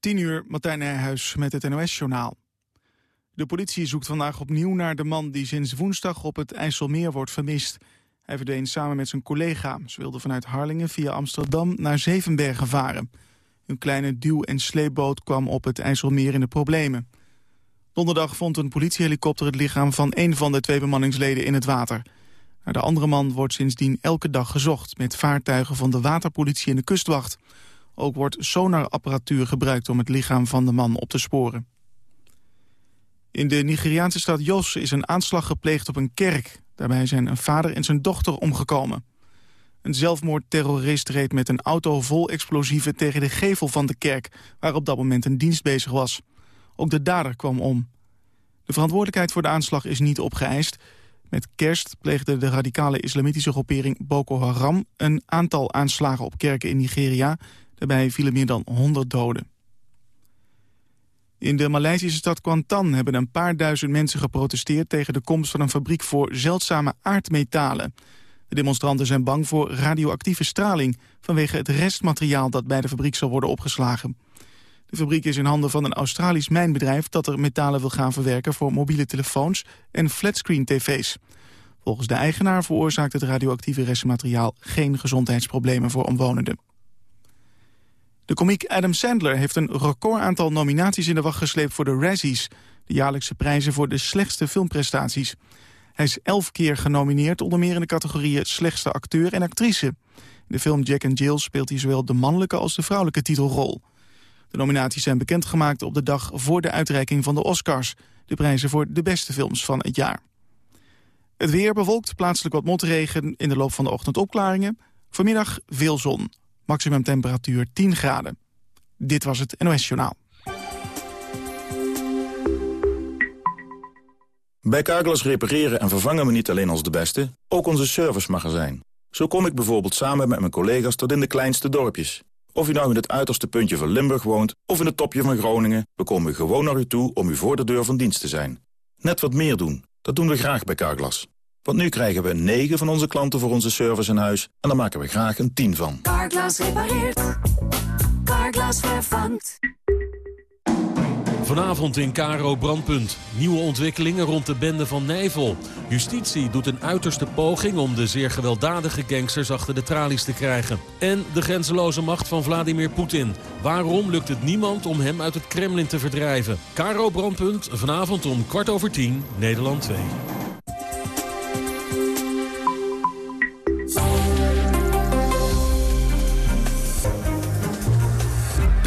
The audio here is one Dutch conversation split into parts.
10 uur, Martijn Nijhuis met het NOS-journaal. De politie zoekt vandaag opnieuw naar de man die sinds woensdag op het IJsselmeer wordt vermist. Hij verdween samen met zijn collega. Ze wilden vanuit Harlingen via Amsterdam naar Zevenbergen varen. Een kleine duw- en sleepboot kwam op het IJsselmeer in de problemen. Donderdag vond een politiehelikopter het lichaam van een van de twee bemanningsleden in het water. De andere man wordt sindsdien elke dag gezocht... met vaartuigen van de waterpolitie en de kustwacht. Ook wordt sonarapparatuur gebruikt om het lichaam van de man op te sporen. In de Nigeriaanse stad Jos is een aanslag gepleegd op een kerk. Daarbij zijn een vader en zijn dochter omgekomen. Een zelfmoordterrorist reed met een auto vol explosieven tegen de gevel van de kerk... waar op dat moment een dienst bezig was. Ook de dader kwam om. De verantwoordelijkheid voor de aanslag is niet opgeëist. Met kerst pleegde de radicale islamitische groepering Boko Haram... een aantal aanslagen op kerken in Nigeria. Daarbij vielen meer dan 100 doden. In de Maleisische stad Kuantan hebben een paar duizend mensen geprotesteerd... tegen de komst van een fabriek voor zeldzame aardmetalen. De demonstranten zijn bang voor radioactieve straling... vanwege het restmateriaal dat bij de fabriek zal worden opgeslagen. De fabriek is in handen van een Australisch mijnbedrijf... dat er metalen wil gaan verwerken voor mobiele telefoons en flatscreen-tv's. Volgens de eigenaar veroorzaakt het radioactieve restmateriaal... geen gezondheidsproblemen voor omwonenden. De komiek Adam Sandler heeft een record aantal nominaties in de wacht gesleept voor de Razzies, de jaarlijkse prijzen voor de slechtste filmprestaties. Hij is elf keer genomineerd, onder meer in de categorieën slechtste acteur en actrice. In de film Jack and Jill speelt hij zowel de mannelijke als de vrouwelijke titelrol. De nominaties zijn bekendgemaakt op de dag voor de uitreiking van de Oscars, de prijzen voor de beste films van het jaar. Het weer bewolkt, plaatselijk wat motregen, in de loop van de ochtend opklaringen. Vanmiddag veel zon. Maximum temperatuur 10 graden. Dit was het NOS Journaal. Bij Carglass repareren en vervangen we niet alleen als de beste, ook onze servicemagazijn. Zo kom ik bijvoorbeeld samen met mijn collega's tot in de kleinste dorpjes. Of u nou in het uiterste puntje van Limburg woont of in het topje van Groningen... we komen gewoon naar u toe om u voor de deur van dienst te zijn. Net wat meer doen, dat doen we graag bij Carglass. Want nu krijgen we 9 van onze klanten voor onze service in huis... en daar maken we graag een 10 van. Carglass repareert. Carglass vervangt. Vanavond in Karo Brandpunt. Nieuwe ontwikkelingen rond de bende van Nijvel. Justitie doet een uiterste poging om de zeer gewelddadige gangsters achter de tralies te krijgen. En de grenzeloze macht van Vladimir Poetin. Waarom lukt het niemand om hem uit het Kremlin te verdrijven? Karo Brandpunt, vanavond om kwart over tien, Nederland 2.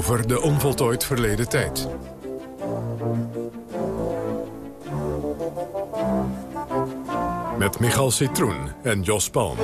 Over de onvoltooid verleden tijd. Met Michal Citroen en Jos Palm.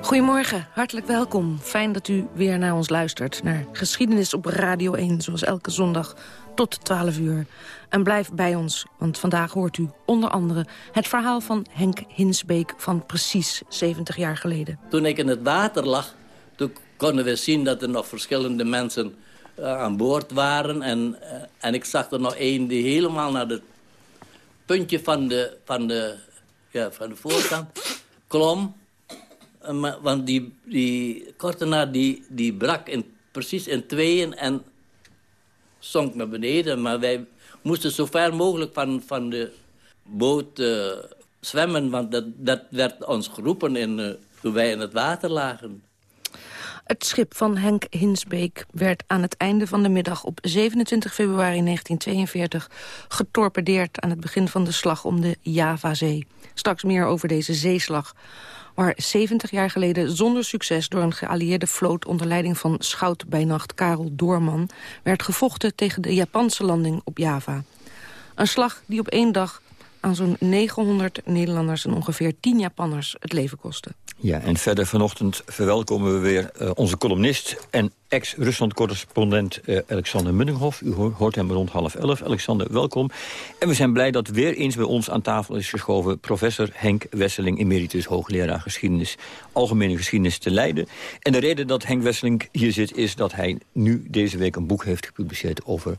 Goedemorgen, hartelijk welkom. Fijn dat u weer naar ons luistert. Naar Geschiedenis op Radio 1, zoals elke zondag tot 12 uur. En blijf bij ons, want vandaag hoort u onder andere... het verhaal van Henk Hinsbeek van precies 70 jaar geleden. Toen ik in het water lag, toen konden we zien dat er nog verschillende mensen uh, aan boord waren. En, uh, en ik zag er nog één die helemaal naar het puntje van de, van de, ja, van de voorkant klom. Uh, want die, die kortenaar die, die brak in, precies in tweeën en zonk naar beneden. Maar wij moesten zo ver mogelijk van, van de boot zwemmen. Want dat, dat werd ons geroepen in, toen wij in het water lagen. Het schip van Henk Hinsbeek werd aan het einde van de middag op 27 februari 1942 getorpedeerd aan het begin van de slag om de Javazee. Straks meer over deze zeeslag waar 70 jaar geleden zonder succes door een geallieerde vloot onder leiding van schout bij nacht Karel Doorman werd gevochten tegen de Japanse landing op Java. Een slag die op één dag aan zo'n 900 Nederlanders en ongeveer 10 Japanners het leven kostte. Ja, en verder vanochtend verwelkomen we weer uh, onze columnist... en ex-Rusland-correspondent uh, Alexander Munninghoff. U hoort hem rond half elf. Alexander, welkom. En we zijn blij dat weer eens bij ons aan tafel is geschoven... professor Henk Wesseling, emeritus hoogleraar geschiedenis... algemene geschiedenis te Leiden. En de reden dat Henk Wesseling hier zit... is dat hij nu deze week een boek heeft gepubliceerd over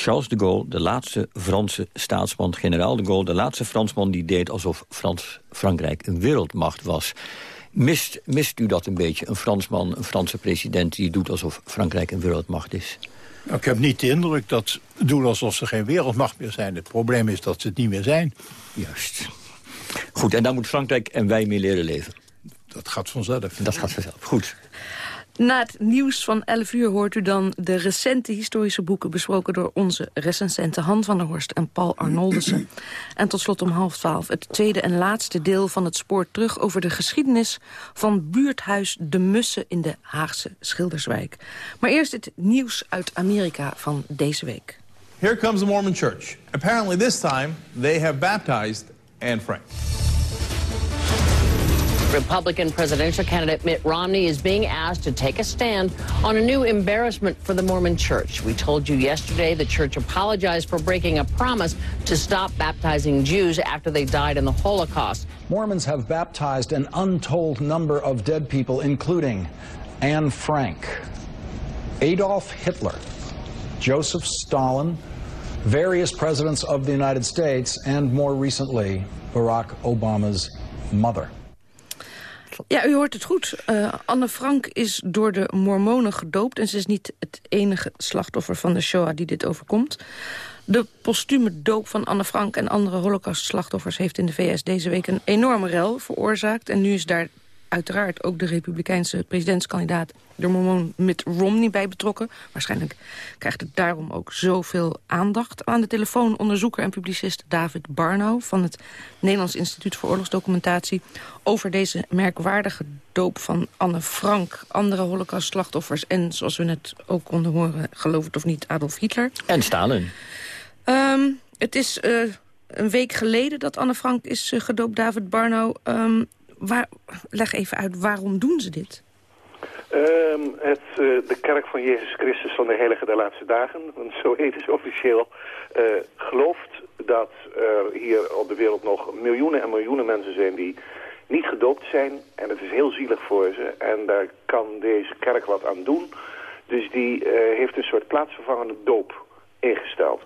Charles de Gaulle, de laatste Franse staatsman, generaal de Gaulle... de laatste Fransman die deed alsof Frans Frankrijk een wereldmacht was. Mist, mist u dat een beetje, een Fransman, een Franse president... die doet alsof Frankrijk een wereldmacht is? Nou, ik heb niet de indruk dat ze doen alsof ze geen wereldmacht meer zijn. Het probleem is dat ze het niet meer zijn. Juist. Goed, en daar moet Frankrijk en wij mee leren leven. Dat gaat vanzelf. Dat gaat vanzelf, goed. Na het nieuws van 11 uur hoort u dan de recente historische boeken... besproken door onze recensenten Han van der Horst en Paul Arnoldussen. En tot slot om half twaalf het tweede en laatste deel van het spoor terug... over de geschiedenis van buurthuis De Mussen in de Haagse Schilderswijk. Maar eerst het nieuws uit Amerika van deze week. Here comes the Mormon Church. Apparently this time they have baptized Anne Frank. Republican presidential candidate Mitt Romney is being asked to take a stand on a new embarrassment for the Mormon church. We told you yesterday the church apologized for breaking a promise to stop baptizing Jews after they died in the Holocaust. Mormons have baptized an untold number of dead people, including Anne Frank, Adolf Hitler, Joseph Stalin, various presidents of the United States, and more recently, Barack Obama's mother. Ja, u hoort het goed. Uh, Anne Frank is door de mormonen gedoopt... en ze is niet het enige slachtoffer van de Shoah die dit overkomt. De postume doop van Anne Frank en andere holocaust-slachtoffers... heeft in de VS deze week een enorme rel veroorzaakt. En nu is daar uiteraard ook de republikeinse presidentskandidaat... de mormon Mitt Romney bij betrokken. Waarschijnlijk krijgt het daarom ook zoveel aandacht. Aan de telefoon onderzoeker en publicist David Barnau... van het Nederlands Instituut voor Oorlogsdocumentatie... over deze merkwaardige doop van Anne Frank... andere holocaust-slachtoffers en, zoals we net ook konden horen... geloof het of niet, Adolf Hitler. En Stalin. Um, het is... Uh, een week geleden dat Anne Frank is uh, gedoopt, David Barnau. Um, waar, leg even uit, waarom doen ze dit? Um, het, uh, de kerk van Jezus Christus van de Heilige der Laatste Dagen, want zo heet officieel, uh, gelooft dat er hier op de wereld nog miljoenen en miljoenen mensen zijn die niet gedoopt zijn. En het is heel zielig voor ze en daar kan deze kerk wat aan doen. Dus die uh, heeft een soort plaatsvervangende doop ingesteld.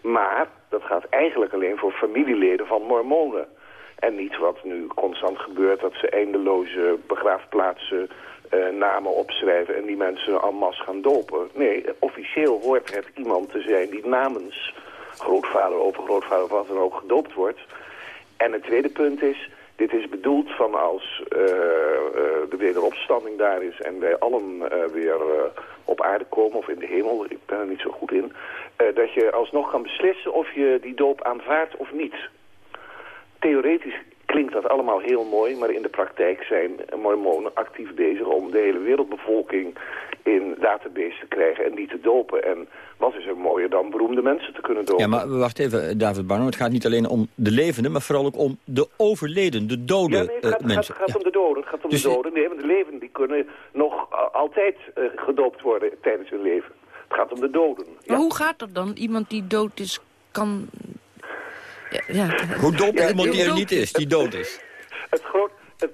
Maar dat gaat eigenlijk alleen voor familieleden van mormonen. En niet wat nu constant gebeurt, dat ze eindeloze begraafplaatsen uh, namen opschrijven en die mensen en masse gaan dopen. Nee, officieel hoort het iemand te zijn die namens grootvader, overgrootvader of wat dan ook gedoopt wordt. En het tweede punt is, dit is bedoeld van als uh, uh, de wederopstanding daar is en wij allen weer op aarde komen of in de hemel, ik ben er niet zo goed in, dat je alsnog kan beslissen of je die doop aanvaardt of niet theoretisch klinkt dat allemaal heel mooi, maar in de praktijk zijn mormonen actief bezig om de hele wereldbevolking in database te krijgen en die te dopen. En wat is er mooier dan beroemde mensen te kunnen dopen? Ja, maar wacht even, David Barno. Het gaat niet alleen om de levenden, maar vooral ook om de overleden, de dode ja, nee, het gaat, uh, mensen. Het gaat, ja. om de doden. Het gaat om dus de doden. Nee, want de levenden die kunnen nog altijd uh, gedoopt worden tijdens hun leven. Het gaat om de doden. Maar ja. hoe gaat dat dan? Iemand die dood is, kan ja. Hoe doop ja, iemand die er niet is, die dood is? Het groot, het,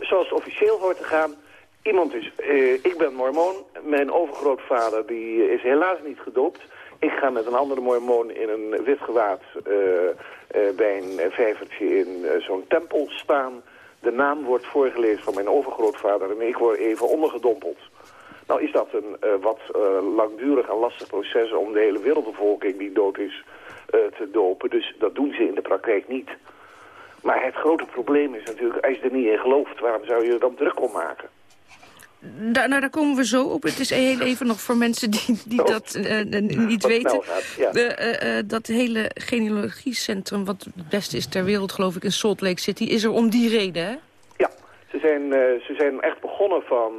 zoals het officieel hoort te gaan, iemand is, uh, ik ben mormoon, mijn overgrootvader die is helaas niet gedoopt. Ik ga met een andere mormoon in een wit gewaad uh, uh, bij een vijvertje in zo'n tempel staan. De naam wordt voorgelezen van mijn overgrootvader en ik word even ondergedompeld. Nou is dat een wat langdurig en lastig proces om de hele wereldbevolking die dood is te dopen. Dus dat doen ze in de praktijk niet. Maar het grote probleem is natuurlijk, als je er niet in gelooft, waarom zou je er dan druk om maken? Da nou, daar komen we zo op. Het is heel even nog voor mensen die, die oh. dat uh, niet wat weten. Gaat, ja. uh, uh, dat hele genealogiecentrum, wat het beste is ter wereld, geloof ik, in Salt Lake City, is er om die reden, hè? Ja, ze zijn, ze zijn echt begonnen van...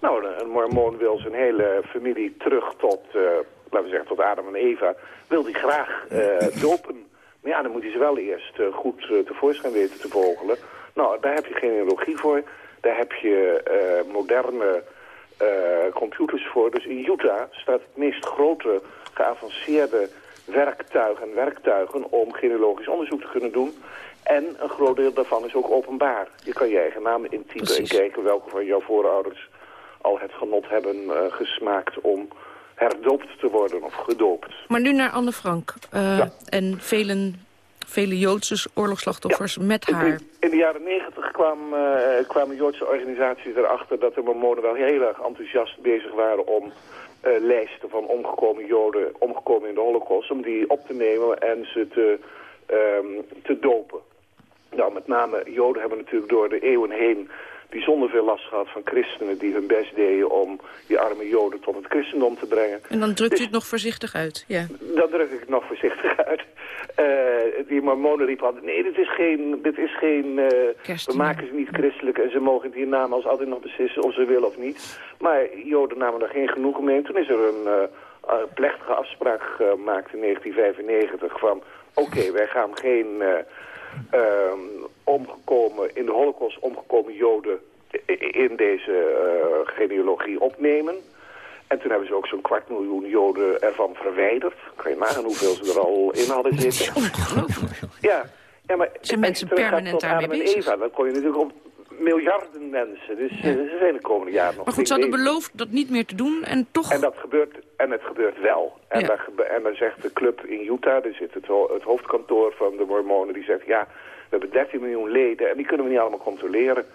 nou, een mormoon wil zijn hele familie terug tot laten we zeggen tot Adam en Eva, wil hij graag uh, dopen. Maar ja, dan moet hij ze wel eerst uh, goed uh, tevoorschijn weten te vogelen. Nou, daar heb je genealogie voor. Daar heb je eh, moderne eh, computers voor. Dus in Utah staat het meest grote geavanceerde werktuig en werktuigen om genealogisch onderzoek te kunnen doen. En een groot deel daarvan is ook openbaar. Je kan je eigen naam intypen Precies. en kijken welke van jouw voorouders al het genot hebben eh, gesmaakt om herdoopt te worden of gedoopt. Maar nu naar Anne Frank. eh, En velen, vele Joodse oorlogsslachtoffers met haar. In, in de jaren negentig kwam, eh, kwamen Joodse organisaties erachter dat de mormonen wel heel erg enthousiast bezig waren om eh, lijsten van omgekomen Joden, omgekomen in de holocaust, om die op te nemen en ze te, ehm, te dopen. Nou, met name Joden hebben natuurlijk door de eeuwen heen bijzonder veel last gehad van christenen die hun best deden om die arme Joden tot het christendom te brengen. En dan drukt u het nog voorzichtig uit. Ja. Dat druk ik nog voorzichtig uit. Eh, die mormonen riepen altijd, nee, dit is geen, dit is geen eh, we maken ze niet christelijk en ze mogen het hierna als altijd nog beslissen of ze willen of niet. Maar Joden namen er geen genoegen mee. En toen is er een eh, eh, plechtige afspraak gemaakt in 1995 van, oké, wij gaan geen omgekomen, in de holocaust omgekomen Joden in deze eh, genealogie opnemen. En toen hebben ze ook zo'n kwart miljoen Joden ervan verwijderd. Kan je nagaan hoeveel ze er al in hadden zitten. Ja, ja maar Zijn mensen permanent daarmee bezig? Eva, dan kom je natuurlijk op miljarden mensen. Dus eh, ze zijn de komende jaren nog Maar goed, ze hadden beloofd dat niet meer te doen en toch... En dat gebeurt, en het gebeurt wel. En, Ja. daar en dan zegt de club in Utah, daar zit het, ho- het hoofdkantoor van de mormonen, die zegt, ja, we hebben 13 miljoen leden en die kunnen we niet allemaal controleren.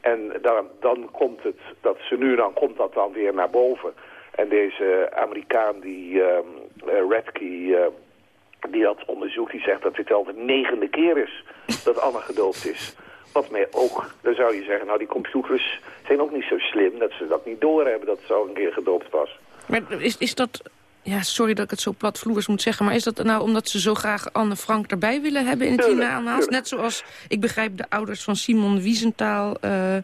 En dan, dan komt het, dat ze nu, dan komt dat dan weer naar boven. En deze Amerikaan, die ehm eh, Redkey, eh, die dat onderzoekt, die zegt dat dit al de negende keer is dat Anne gedoopt is. Wat mij ook, dan zou je zeggen, nou die computers zijn ook niet zo slim dat ze dat niet doorhebben dat ze al een keer gedoopt was. Maar is, is dat... Ja, sorry dat ik het zo platvloers moet zeggen... maar is dat nou omdat ze zo graag Anne Frank erbij willen hebben in het Tuurlijk. Net zoals, ik begrijp, de ouders van Simon Wiesenthal... eh,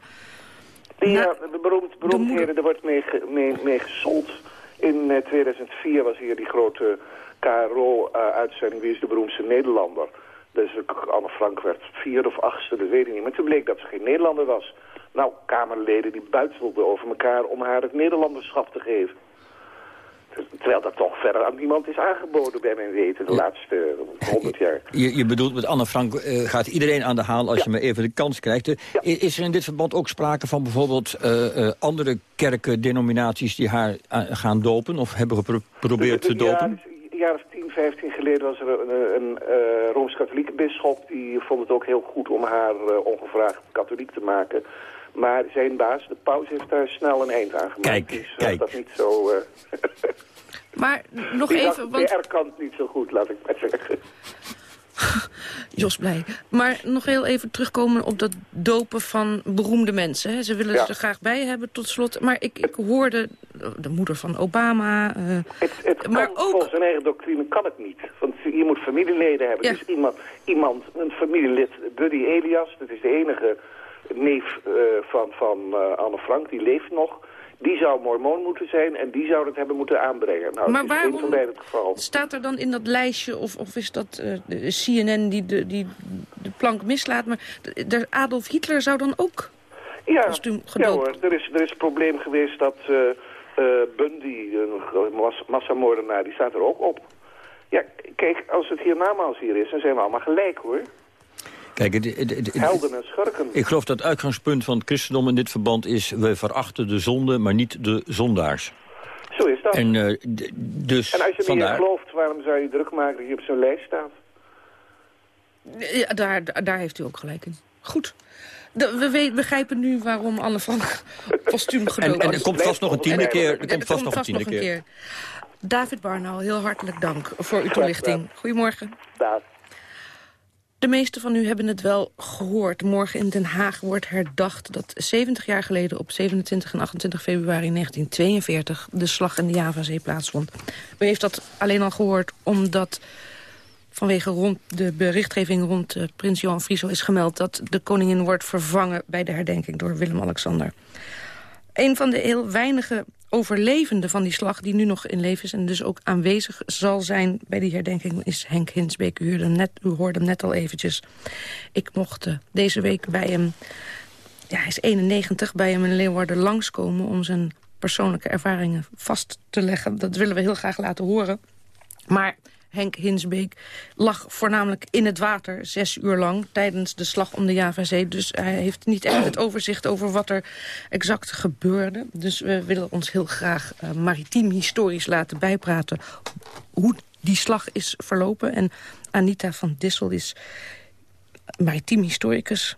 Die Na- eh, de beroemd, beroemdheden, er wordt mee, mee, mee gesold. In eh, 2004 was hier die grote KRO-uitzending Wie is de beroemdste Nederlander? Dus Anne Frank werd vierde of achtste, dat weet ik niet. Maar toen bleek dat ze geen Nederlander was. Nou, Kamerleden die buitelden over elkaar om haar het Nederlanderschap te geven. Terwijl dat toch verder aan niemand is aangeboden bij mijn weten de laatste honderd jaar. Je, je bedoelt met Anne Frank eh, gaat iedereen aan de haal als je maar even de kans krijgt. Eh, Is er in dit verband ook sprake van bijvoorbeeld eh, andere kerken, denominaties die haar gaan dopen of hebben geprobeerd te dopen? Een jaar of 10, 15 geleden was er een, een eh, Rooms-Katholieke bisschop... die vond het ook heel goed om haar eh, ongevraagd katholiek te maken. Maar zijn baas, de paus, heeft daar snel een eind aan gemaakt. Kijk, die zag kijk. dat niet zo... eh maar nog die even, de want PR-kant niet zo goed, laat ik maar zeggen. Jos blij. Maar nog heel even terugkomen op dat dopen van beroemde mensen. Hè. Ze willen Ja. ze er graag bij hebben tot slot. Maar ik, ik hoorde de moeder van Obama... eh, Het maar kan, Volgens zijn eigen doctrine kan het niet. Want je moet familieleden hebben. Ja. Dus iemand, iemand, een familielid, Buddy Elias, dat is de enige neef eh, van, van eh, Anne Frank, die leeft nog. Die zou mormoon moeten zijn en die zou het hebben moeten aanbrengen. Nou, Maar waarom- geen van beide het geval. Staat er dan in dat lijstje, of, of is dat eh, de CNN die de, die de plank mislaat... maar de, Adolf Hitler zou dan ook Ja, kostuum ja gedoopt? hoor, er is, er is een probleem geweest dat eh, eh, Bundy, een mas- massamoordenaar, die staat er ook op. Ja, kijk, als het hier namaals hier is, dan zijn we allemaal gelijk hoor. Kijk, het- het- het- het- Helden en schurken. ik geloof dat het uitgangspunt van het christendom in dit verband is... we verachten de zonde, maar niet de zondaars. Zo is dat. En, eh, dus En als je niet vandaar... gelooft, waarom zou je druk maken dat je op zo'n lijst staat? Ja, daar, daar- heeft u ook gelijk in. Goed. De- we weet, begrijpen nu waarom Anne Frank kostuum En, gedoopt en was. er komt vast nog een tiende En- keer. Er komt vast nog een tiende keer. David Barnau, heel hartelijk dank voor uw toelichting. Goedemorgen. Daad. De meesten van u hebben het wel gehoord. Morgen in Den Haag wordt herdacht dat 70 jaar geleden... op 27 en 28 februari 1942 de slag in de Javazee plaatsvond. U heeft dat alleen al gehoord omdat vanwege rond de berichtgeving rond eh, prins Johan Frieso is gemeld... dat de koningin wordt vervangen bij de herdenking door Willem-Alexander. Een van de heel weinige overlevende van die slag die nu nog in leven is... en dus ook aanwezig zal zijn bij die herdenking... is Henk Hinsbeek. U hoorde hem net, u hoorde hem net al eventjes. Ik mocht uh, deze week bij hem... Ja, hij is 91, bij hem in Leeuwarden langskomen... om zijn persoonlijke ervaringen vast te leggen. Dat willen we heel graag laten horen. Maar Henk Hinsbeek, lag voornamelijk in het water zes uur lang tijdens de slag om de Javazee. Dus hij heeft niet echt het overzicht over wat er exact gebeurde. Dus we willen ons heel graag uh, maritiem historisch laten bijpraten hoe die slag is verlopen. En Anita van Dissel is maritiem historicus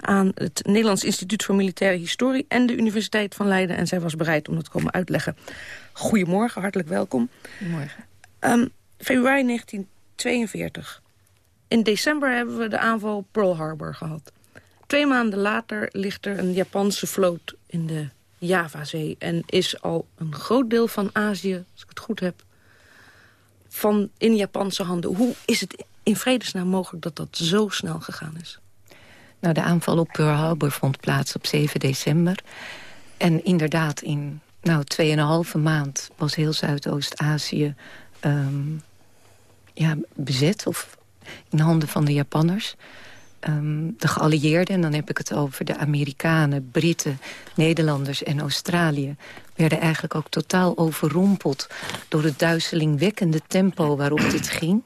aan het Nederlands Instituut voor Militaire Historie... en de Universiteit van Leiden. En zij was bereid om dat te komen uitleggen. Goedemorgen, hartelijk welkom. Goedemorgen. Um, februari 1942. In december hebben we de aanval Pearl Harbor gehad. Twee maanden later ligt er een Japanse vloot in de Javazee... en is al een groot deel van Azië, als ik het goed heb... Van in Japanse handen. Hoe is het in vredesnaam mogelijk dat dat zo snel gegaan is? Nou, de aanval op Pearl Harbor vond plaats op 7 december. En inderdaad, in nou, 2,5 maand was heel Zuidoost-Azië um, ja, bezet of in handen van de Japanners. Um, de geallieerden, en dan heb ik het over de Amerikanen, Britten, Nederlanders en Australië... werden eigenlijk ook totaal overrompeld door het duizelingwekkende tempo waarop dit ging.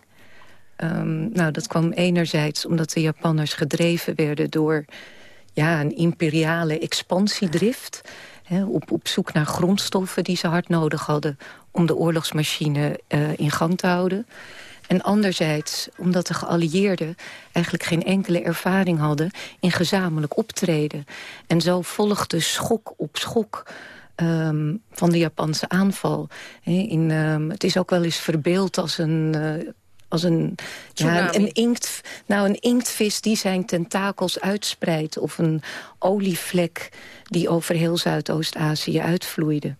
Um, nou, dat kwam enerzijds omdat de Japanners gedreven werden door ja, een imperiale expansiedrift... Op, op zoek naar grondstoffen die ze hard nodig hadden... om de oorlogsmachine uh, in gang te houden. En anderzijds omdat de geallieerden eigenlijk geen enkele ervaring hadden... in gezamenlijk optreden. En zo volgde schok op schok... Um, van de Japanse aanval. in, um, het is ook wel eens verbeeld als een... Uh, als een, ja, een, inkt, nou, een inktvis die zijn tentakels uitspreidt... of een olievlek die over heel Zuidoost-Azië uitvloeide.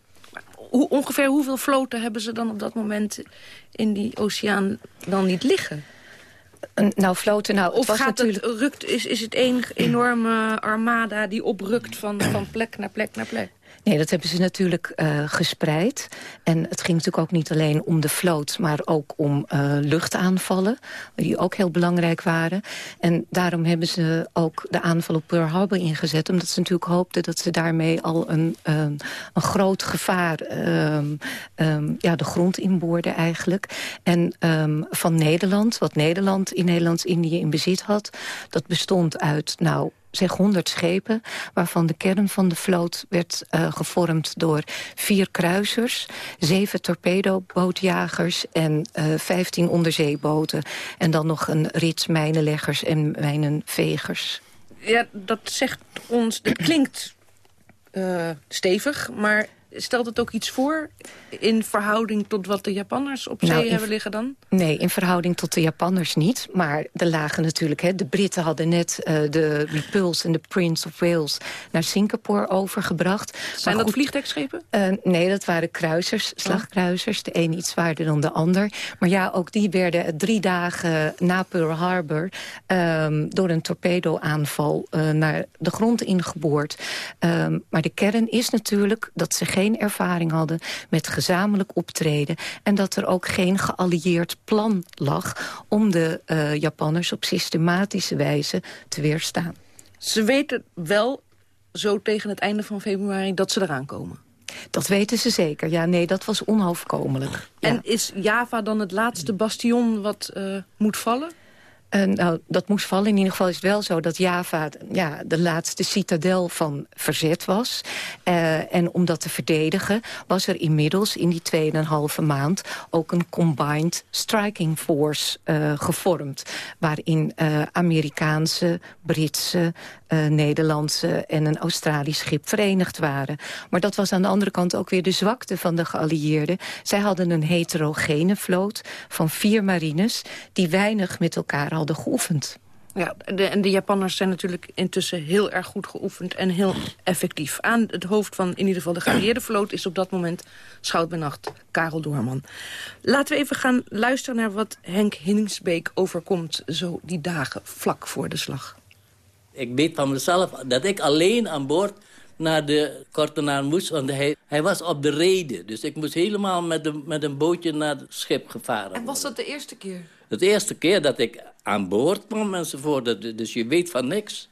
Hoe, ongeveer hoeveel vloten hebben ze dan op dat moment in die oceaan dan niet liggen? nou, vloten, nou, of gaat natuurlijk... het, rukt, is, is het één enorme armada die oprukt van, van plek naar plek naar plek? Nee, dat hebben ze natuurlijk uh, gespreid. En het ging natuurlijk ook niet alleen om de vloot... maar ook om uh, luchtaanvallen, die ook heel belangrijk waren. En daarom hebben ze ook de aanval op Pearl Harbor ingezet... omdat ze natuurlijk hoopten dat ze daarmee al een, uh, een groot gevaar... Um, um, ja, de grond inboorden eigenlijk. En van Nederland, wat Nederland in Nederlands-Indië in bezit had... dat bestond uit nou, zeg 100 schepen... waarvan de kern van de vloot werd uh, gevormd door vier kruisers... zeven torpedobootjagers en uh, 15 onderzeeboten. En dan nog een rits mijnenleggers en mijnenvegers. Ja, dat zegt ons, dat klinkt uh, stevig, maar stelt het ook iets voor in verhouding tot wat de Japanners op zee nou, hebben liggen dan? Nee, in verhouding tot de Japanners niet. Maar de lagen natuurlijk, hè, de Britten hadden net uh, de Repulse en de Prince of Wales naar Singapore overgebracht. Zijn dat vliegdekschepen? Uh, nee, dat waren kruisers, slagkruisers. De een iets zwaarder dan de ander. Maar ja, ook die werden drie dagen na Pearl Harbor um, door een torpedoaanval uh, naar de grond ingeboord. Um, maar de kern is natuurlijk dat ze geen geen ervaring hadden met gezamenlijk optreden... en dat er ook geen geallieerd plan lag om de uh, Japanners op systematische wijze te weerstaan. Ze weten wel zo tegen het einde van februari dat ze eraan komen. Dat weten ze zeker. Ja, nee, dat was onhoofdkomelijk. En is Java dan het laatste bastion wat uh, moet vallen? Nou, dat moest vallen. In ieder geval is het wel zo dat Java ja, de laatste citadel van verzet was. Uh, en om dat te verdedigen was er inmiddels in die 2,5 maand... ook een Combined Striking Force uh, gevormd. Waarin Amerikaanse, Britse, Nederlandse en een Australisch schip verenigd waren. Maar dat was aan de andere kant ook weer de zwakte van de geallieerden. Zij hadden een heterogene vloot van vier marines... die weinig met elkaar hadden hadden geoefend. Ja, de, en de Japanners zijn natuurlijk intussen heel erg goed geoefend en heel effectief. Aan het hoofd van in ieder geval de geallieerde vloot is op dat moment schout bij nacht Karel Doorman. Laten we even gaan luisteren naar wat Henk Hinningsbeek overkomt zo die dagen vlak voor de slag. Ik weet van mezelf dat ik alleen aan boord naar de Kortenaar moest. Want hij, hij was op de reden. Dus ik moest helemaal met, een met een bootje naar het schip gevaren En was dat de eerste keer? Het eerste keer dat ik aan boord kwam enzovoort. Dus je weet van niks.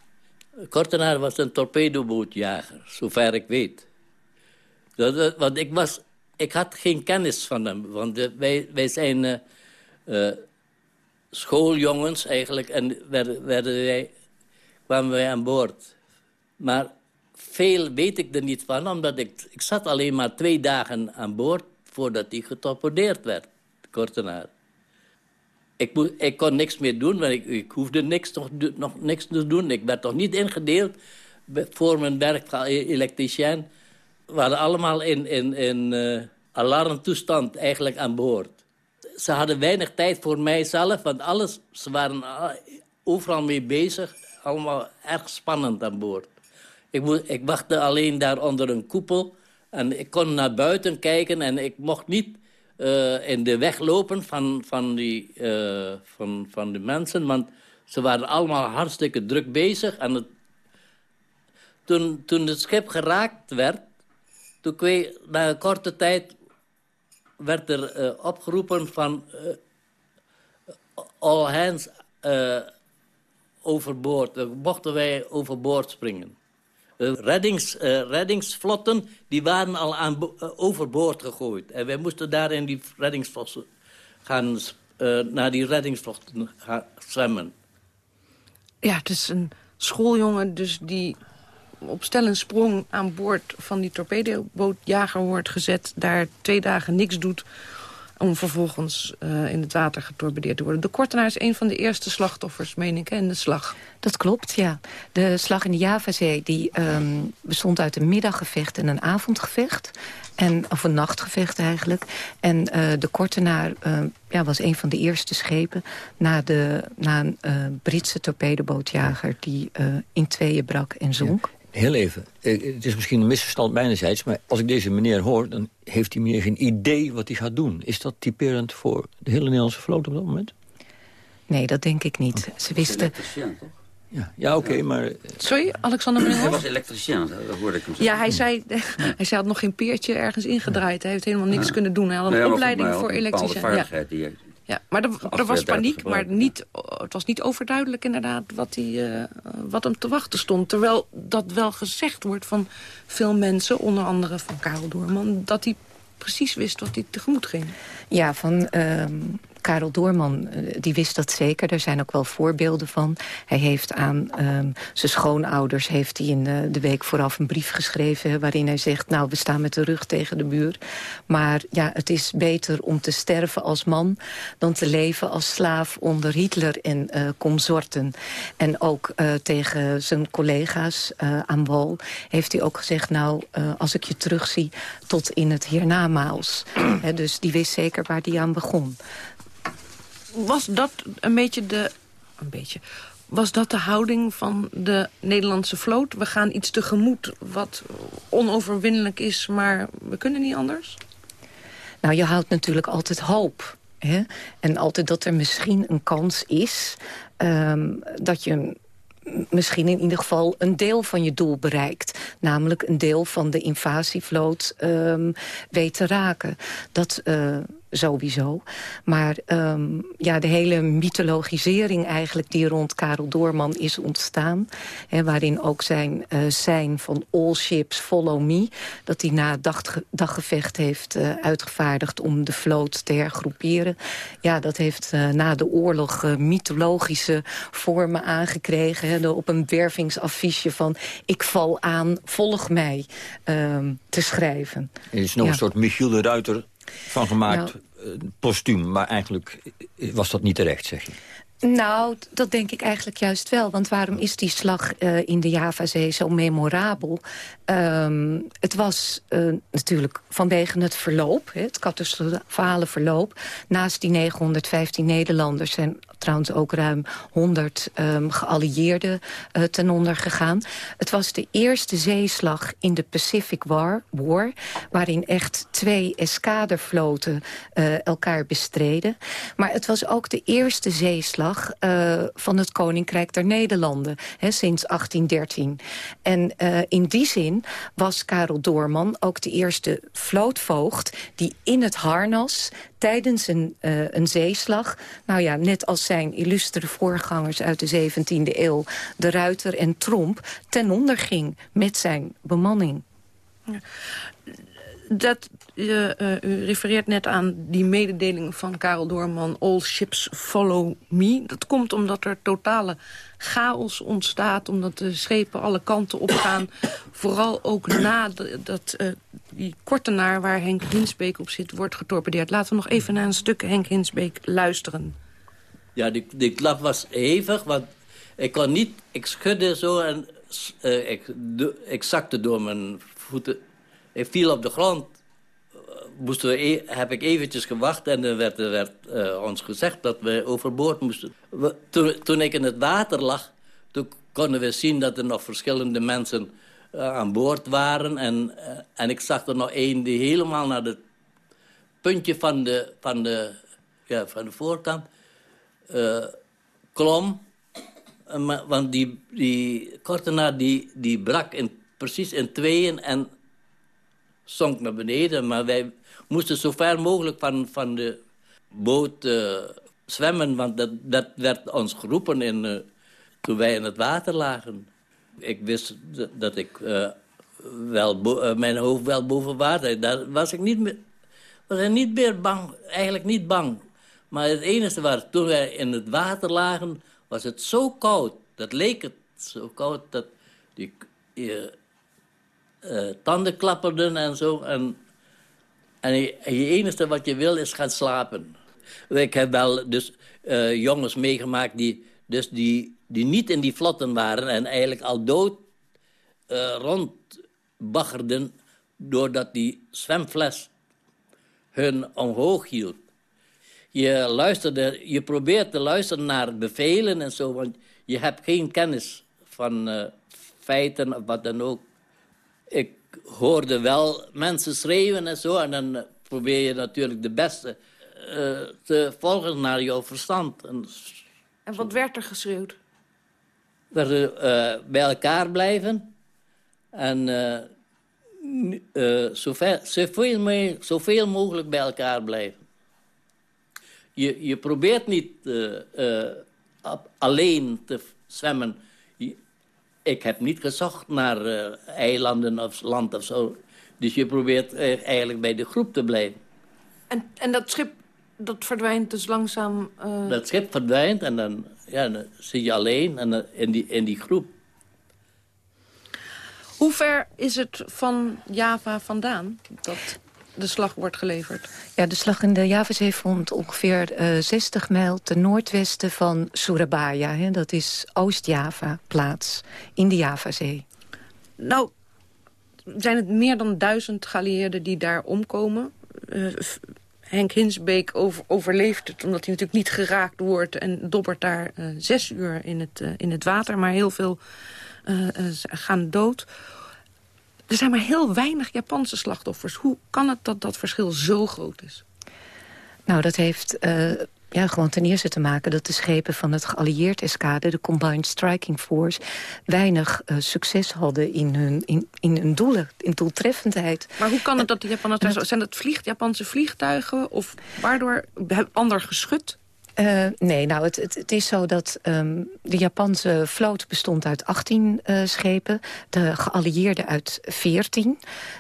Kortenaar was een torpedobootjager, zover ik weet. Dat, want ik, was, ik had geen kennis van hem. Want wij, wij zijn uh, uh, schooljongens eigenlijk. En werden, werden wij, kwamen wij aan boord. Maar veel weet ik er niet van. Omdat ik, ik zat alleen maar twee dagen aan boord... voordat hij getorpedeerd werd, Kortenaar. Ik, ik kon niks meer doen, want ik, ik hoefde niks, nog, nog niks te doen. Ik werd toch niet ingedeeld voor mijn werk van elektricien. We allemaal in, in, in uh, alarmtoestand eigenlijk aan boord. Ze hadden weinig tijd voor mijzelf, want alles, ze waren overal mee bezig. Allemaal erg spannend aan boord. Ik, moest, ik wachtte alleen daar onder een koepel. En ik kon naar buiten kijken en ik mocht niet uh, in de weg lopen van, van, die, uh, van, van de mensen. Want ze waren allemaal hartstikke druk bezig. En het, toen, toen het schip geraakt werd... Toen kwee, na een korte tijd werd er uh, opgeroepen van... all hands overboord. Mochten wij overboord springen. Uh, reddings, uh, reddingsvlotten die waren al aan uh, overboord gegooid. En wij moesten daar in die reddingsvlotten gaan, naar die reddingsvlotten gaan zwemmen. Ja, het is een schooljongen dus die op stel sprong aan boord van die torpedobootjager wordt gezet... daar twee dagen niks doet om vervolgens uh, in het water getorpedeerd te worden. De Kortenaar is een van de eerste slachtoffers, meen ik, in de slag. Dat klopt, ja. De slag in de Javazee die, um, bestond uit een middaggevecht en een avondgevecht. En, of een nachtgevecht eigenlijk. En uh, de Kortenaar uh, ja, was een van de eerste schepen... na, de, na een Britse torpedobootjager die in tweeën brak en zonk. Ja. Heel even. Het is misschien een misverstand mijnerzijds... maar als ik deze meneer hoor, dan heeft die meneer geen idee wat hij gaat doen. Is dat typerend voor de hele Nederlandse vloot op dat moment? Nee, dat denk ik niet. Ze wisten... Ja, ja oké, okay, maar... Sorry, Alexander meneer Hij was elektricien, dat hoorde ik hem zeggen. Ja, hij zei, hij zei had nog geen peertje ergens ingedraaid. Hij heeft helemaal niks ja. kunnen doen. Hij had een nee, opleiding voor elektricien. Ja. Die, ja, maar er, er was paniek, maar niet, het was niet overduidelijk inderdaad wat, die, uh, wat hem te wachten stond. Terwijl dat wel gezegd wordt van veel mensen, onder andere van Karel Doorman... dat hij precies wist wat hij tegemoet ging. Ja, van... Uh... Karel Doorman, die wist dat zeker. Er zijn ook wel voorbeelden van. Hij heeft aan um, zijn schoonouders heeft hij in uh, de week vooraf een brief geschreven... waarin hij zegt, nou, we staan met de rug tegen de muur. Maar ja, het is beter om te sterven als man... dan te leven als slaaf onder Hitler en uh, consorten. En ook tegen zijn collega's aan wal heeft hij ook gezegd... nou, als ik je terugzie tot in het hiernamaals. Dus die wist zeker waar hij aan begon was dat een beetje de... Een beetje... Was dat de houding van de Nederlandse vloot? We gaan iets tegemoet wat onoverwinnelijk is, maar we kunnen niet anders? Nou, je houdt natuurlijk altijd hoop. Hè? En altijd dat er misschien een kans is... Um, dat je misschien in ieder geval een deel van je doel bereikt. Namelijk een deel van de invasievloot um, weet te raken. Dat... Uh, sowieso. Maar um, ja, de hele mythologisering eigenlijk die rond Karel Doorman is ontstaan... Hè, waarin ook zijn uh, zijn van all ships follow me... dat hij na het dag, daggevecht heeft uh, uitgevaardigd om de vloot te hergroeperen. Ja, dat heeft uh, na de oorlog mythologische vormen aangekregen. Hè, op een wervingsaffiche van ik val aan, volg mij um, te schrijven. Er is nog ja. een soort Michiel de Ruiter van gemaakt, nou, postuum. Maar eigenlijk was dat niet terecht, zeg je. Nou, dat denk ik eigenlijk juist wel. Want waarom is die slag uh, in de Javazee zo memorabel? Um, het was uh, natuurlijk vanwege het verloop, het catastrofale verloop. Naast die 915 Nederlanders zijn trouwens ook ruim 100 um, geallieerden uh, ten onder gegaan. Het was de eerste zeeslag in de Pacific War, War waarin echt twee eskadervloten uh, elkaar bestreden. Maar het was ook de eerste zeeslag uh, van het Koninkrijk der Nederlanden, hè, sinds 1813. En in die zin was Karel Doorman ook de eerste vlootvoogd... die in het harnas tijdens een, uh, een zeeslag... nou ja, net als zijn illustere voorgangers uit de 17e eeuw... de Ruiter en Tromp, ten onder ging met zijn bemanning. Dat, uh, u refereert net aan die mededeling van Karel Doorman... All ships follow me. Dat komt omdat er totale chaos ontstaat... omdat de schepen alle kanten op gaan. Vooral ook na dat uh, die kortenaar waar Henk Hinsbeek op zit... wordt getorpedeerd. Laten we nog even naar een stuk Henk Hinsbeek luisteren. Ja, die, die klap was hevig, want ik kon niet... Ik schudde zo en ik, ik zakte door mijn voeten ik viel op de grond. Moesten we e heb ik eventjes gewacht en er werd, er werd uh, ons gezegd dat we overboord moesten. Toen, toen, ik in het water lag, toen konden we zien dat er nog verschillende mensen uh, aan boord waren. En, uh, en ik zag er nog één die helemaal naar het puntje van de, van de, ja, van de voorkant klom. want die, die kortenaar die, die brak in, precies in tweeën en zonk naar beneden. Maar wij moesten zo ver mogelijk van, van de boot uh, zwemmen. Want dat, dat werd ons geroepen in, uh, toen wij in het water lagen. Ik wist dat ik uh, wel mijn hoofd wel boven water... Daar was ik niet meer, was ik niet meer bang. Eigenlijk niet bang. Maar het enige was, toen wij in het water lagen... was het zo koud. Dat leek het zo koud dat... Die, uh, tanden klapperden en zo. En, en je, enige wat je wil is gaan slapen. Ik heb wel dus uh, jongens meegemaakt die, dus die, die niet in die vlotten waren... en eigenlijk al dood uh, rondbaggerden... doordat die zwemfles hun omhoog hield. Je, luisterde, je probeert te luisteren naar bevelen en zo... want je hebt geen kennis van feiten of wat dan ook ik hoorde wel mensen schreeuwen en zo. En dan probeer je natuurlijk de beste uh, te volgen naar jouw verstand. En, en wat werd er geschreeuwd? We uh, bij elkaar blijven. En uh, zoveel, zoveel, zoveel, mogelijk bij elkaar blijven. Je, je probeert niet alleen te zwemmen ik heb niet gezocht naar uh, eilanden of land of zo. Dus je probeert uh, eigenlijk bij de groep te blijven. En, en dat schip, dat verdwijnt dus langzaam... Uh... Dat schip verdwijnt en dan, ja, dan zit je alleen en, in, die, in die groep. Hoe ver is het van Java vandaan? Dat de slag wordt geleverd? Ja, de slag in de Javazee vond ongeveer uh, eh, 60 mijl ten noordwesten van Surabaya. Hè. Dat is Oost-Java plaats in de Javazee. Nou, zijn het meer dan duizend geallieerden die daar omkomen? Uh, Henk Hinsbeek over, overleeft het, omdat hij natuurlijk niet geraakt wordt... en dobbert daar uh, zes uur in het, in het water, maar heel veel gaan dood. Er zijn maar heel weinig Japanse slachtoffers. Hoe kan het dat dat verschil zo groot is? Nou, dat heeft uh, ja, gewoon ten eerste te maken dat de schepen van het geallieerd eskade... de Combined Striking Force, weinig uh, succes hadden in hun, in, in hun doelen, in doeltreffendheid. Maar hoe kan het dat de Japanners... Zijn dat vlieg, Japanse vliegtuigen of waardoor ander geschut? Uh, nee, nou, het, het, is zo dat um, de Japanse vloot bestond uit 18 uh, schepen. De geallieerden uit 14. Um,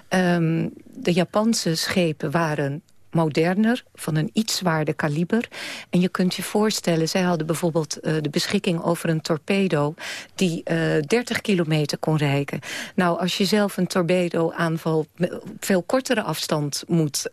ehm, de Japanse schepen waren moderner, van een iets zwaarder kaliber. En je kunt je voorstellen, zij hadden bijvoorbeeld uh, de beschikking over een torpedo... die uh, eh, 30 kilometer kon reiken. Nou, als je zelf een torpedo-aanval op veel kortere afstand moet,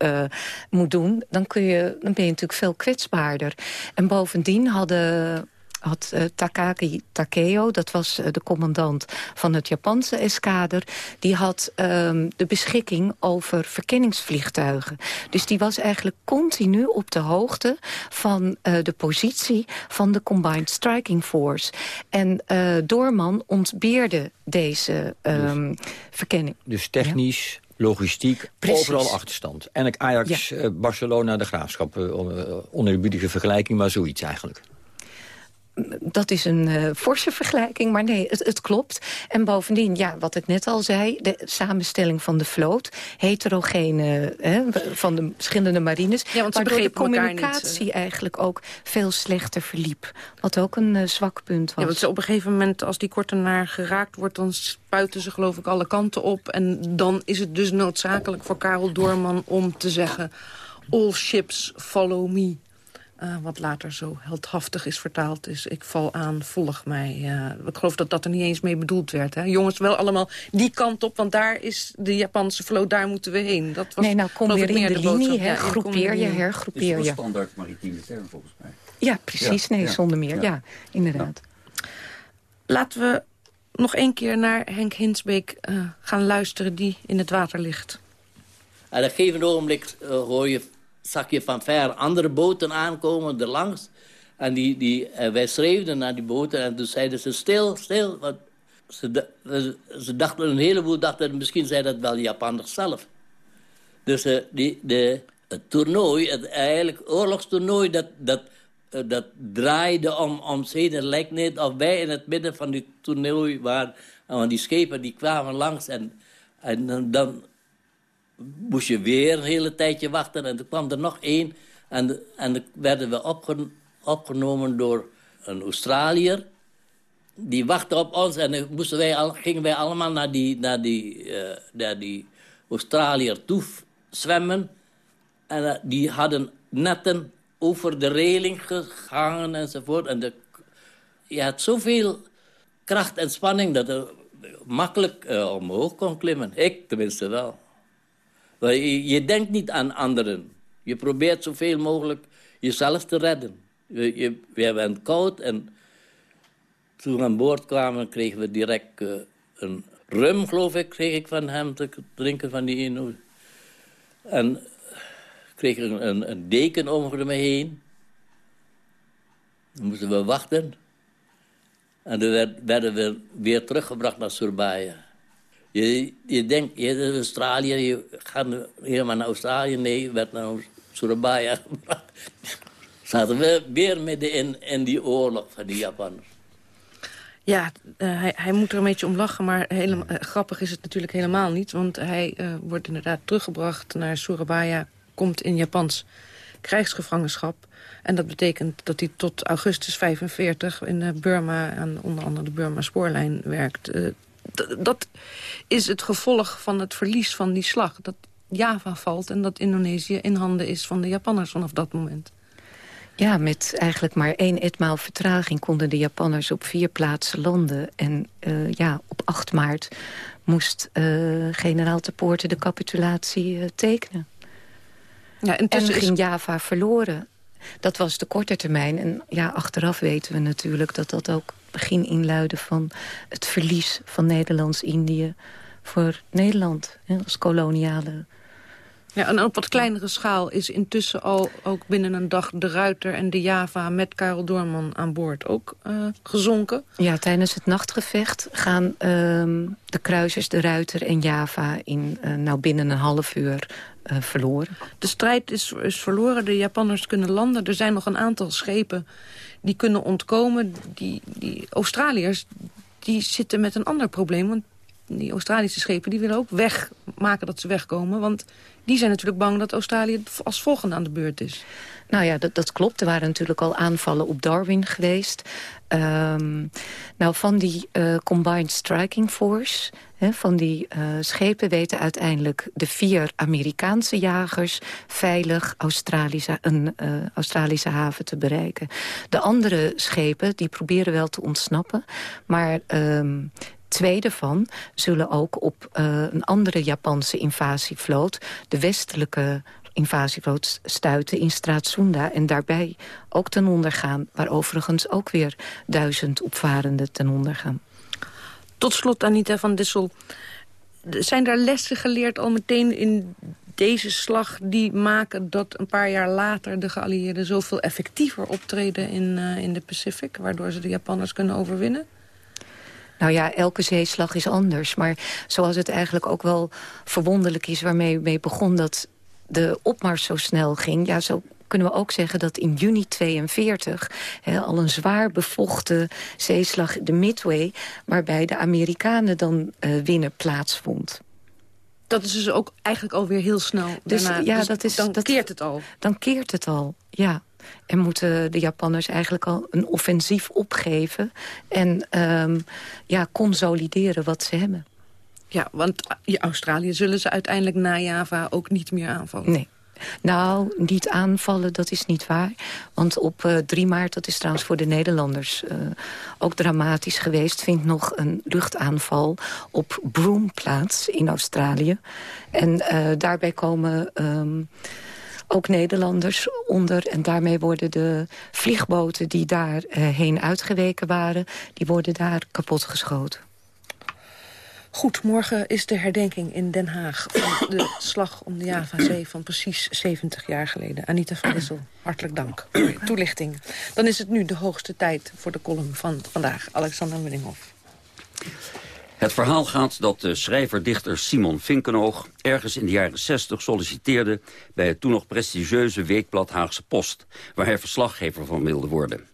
moet doen... Dan, kun je, dan ben je natuurlijk veel kwetsbaarder. En bovendien hadden had uh, Takaki Takeo, dat was uh, de commandant van het Japanse eskader... die had um, de beschikking over verkenningsvliegtuigen. Dus die was eigenlijk continu op de hoogte van uh, de positie van de Combined Striking Force. En Doorman ontbeerde deze um, dus, verkenning. Dus technisch... Ja? logistiek, Precies. overal achterstand. En Ajax, ja. Barcelona, de Graafschap, oneerbidige vergelijking, maar zoiets eigenlijk. Dat is een uh, forse vergelijking, maar nee, het, het, klopt. En bovendien, ja, wat ik net al zei... de samenstelling van de vloot, heterogene hè, van de verschillende marines... Ja, want waardoor de communicatie niet, uh... eigenlijk ook veel slechter verliep. Wat ook een uh, zwak punt was. Ja, want op een gegeven moment, als die kortenaar geraakt wordt... dan spuiten ze geloof ik alle kanten op. En dan is het dus noodzakelijk voor Karel Doorman om te zeggen... all ships follow me. Uh, wat later zo heldhaftig is vertaald is. Ik val aan, volg mij. Uh, ik geloof dat dat er niet eens mee bedoeld werd. Hè? Jongens, wel allemaal die kant op, want daar is de Japanse vloot, daar moeten we heen. Dat was, nee, nou kom weer in de, de linie, hè, groepeer je, hergroepeer je. Het is standaard maritieme term volgens mij. Ja, precies, ja, nee, ja. zonder meer. Ja, ja inderdaad. Laten we nog één keer naar Henk Hinsbeek uh, gaan luisteren die in het water ligt. En op een gegeven ogenblik hoor je zag je van ver andere boten aankomen erlangs. En die, die, uh, wij schreefden naar die boten en toen zeiden ze stil, stil. Want ze, ze dachten, een heleboel dachten, misschien zijn dat wel Japanners zelf. Dus uh, die, de, het toernooi, het eigenlijk oorlogstoernooi, dat, dat, dat draaide om, om zee. Het lijkt niet of wij in het midden van die toernooi waren. Want die schepen die kwamen langs en, en dan moest je weer een hele tijdje wachten. En toen kwam er nog één. En, en dan werden we opge, opgenomen door een Australiër. Die wachtte op ons en dan moesten wij al, gingen wij allemaal naar die, naar die, uh, naar die Australiër toe zwemmen. En uh, die hadden netten over de reling gehangen enzovoort. En de, je had zoveel kracht en spanning dat er makkelijk uh, omhoog kon klimmen. Ik tenminste wel. Je, denkt niet aan anderen. Je probeert zoveel mogelijk jezelf te redden. Je, je, we koud en toen we aan boord kwamen kregen we direct uh, een rum, geloof ik, kreeg ik van hem te drinken van die ene. En kreeg een, een, deken over me heen. Dan moesten we wachten. En dan werd, werden we weer teruggebracht naar Surabaya. Je, je denkt, je is Australië, je gaat helemaal naar Australië. Nee, werd naar Surabaya Zaten we weer midden in, in die oorlog van die Japanners. Ja, uh, hij, hij, moet er een beetje om lachen, maar helemaal, uh, grappig is het natuurlijk helemaal niet. Want hij uh, wordt inderdaad teruggebracht naar Surabaya, komt in Japans krijgsgevangenschap. En dat betekent dat hij tot augustus 45 in Burma, aan onder andere de Burma-spoorlijn, werkt dat is het gevolg van het verlies van die slag. Dat Java valt en dat Indonesië in handen is van de Japanners vanaf dat moment. Ja, met eigenlijk maar één etmaal vertraging konden de Japanners op vier plaatsen landen. En uh, ja, op 8 maart moest uh, generaal de Poorten de capitulatie uh, tekenen. Ja, en ging Java verloren. Dat was de korte termijn. En ja, achteraf weten we natuurlijk dat dat ook begin inluiden van het verlies van Nederlands-Indië voor Nederland hè, als koloniale... Ja, en op wat kleinere schaal is intussen al ook binnen een dag de Ruiter en de Java met Karel Doorman aan boord ook uh, gezonken. Ja, tijdens het nachtgevecht gaan uh, de kruisers, de Ruiter en Java in uh, nou binnen een half uur uh, verloren. De strijd is, is verloren, de Japanners kunnen landen. Er zijn nog een aantal schepen die kunnen ontkomen. Die, die Australiërs die zitten met een ander probleem. Want die Australische schepen die willen ook wegmaken dat ze wegkomen. Want die zijn natuurlijk bang dat Australië als volgende aan de beurt is. Nou ja, dat, dat klopt. Er waren natuurlijk al aanvallen op Darwin geweest. Um, nou, van die uh, Combined Striking Force, van die uh, schepen... weten uiteindelijk de vier Amerikaanse jagers... veilig Australische, een uh, Australische haven te bereiken. De andere schepen die proberen wel te ontsnappen... maar um, twee daarvan zullen ook op uh, een andere Japanse invasievloot... de westelijke invasievloot stuiten in Straatsunda... en daarbij ook ten onder gaan... waar overigens ook weer duizend opvarenden ten onder gaan. Tot slot, Anita van Dissel. Zijn daar lessen geleerd al meteen in deze slag... die maken dat een paar jaar later de geallieerden... zoveel effectiever optreden in, uh, in de Pacific... waardoor ze de Japanners kunnen overwinnen? Nou ja, elke zeeslag is anders. Maar zoals het eigenlijk ook wel verwonderlijk is waarmee mee begon... dat de opmars zo snel ging. Ja, zo kunnen we ook zeggen dat in juni 42... al een zwaar bevochten zeeslag, de Midway... waarbij de Amerikanen dan uh, winnen plaatsvond. Dat is dus ook eigenlijk alweer heel snel dus, daarna. Ja, dus dat is, dan dat, keert het al. Dan keert het al, ja. En moeten de Japanners eigenlijk al een offensief opgeven... en um, ja, consolideren wat ze hebben. Ja, want Australië zullen ze uiteindelijk na Java ook niet meer aanvallen. Nee. Nou, niet aanvallen, dat is niet waar. Want op uh, 3 maart, dat is trouwens voor de Nederlanders uh, ook dramatisch geweest... vindt nog een luchtaanval op Broome plaats in Australië. En uh, daarbij komen... Um, ook Nederlanders onder. En daarmee worden de vliegboten die daar uh, heen uitgeweken waren... die worden daar kapotgeschoten. Goed, morgen is de herdenking in Den Haag... van de slag om de Javazee van precies 70 jaar geleden. Anita van Dissel, hartelijk dank voor je toelichting. Dan is het nu de hoogste tijd voor de column van vandaag. Alexander Munninghoff. Het verhaal gaat dat de schrijver-dichter Simon Vinkenoog... ergens in de jaren 60 solliciteerde bij het toen nog prestigieuze weekblad Haagse Post... waar hij verslaggever van wilde worden.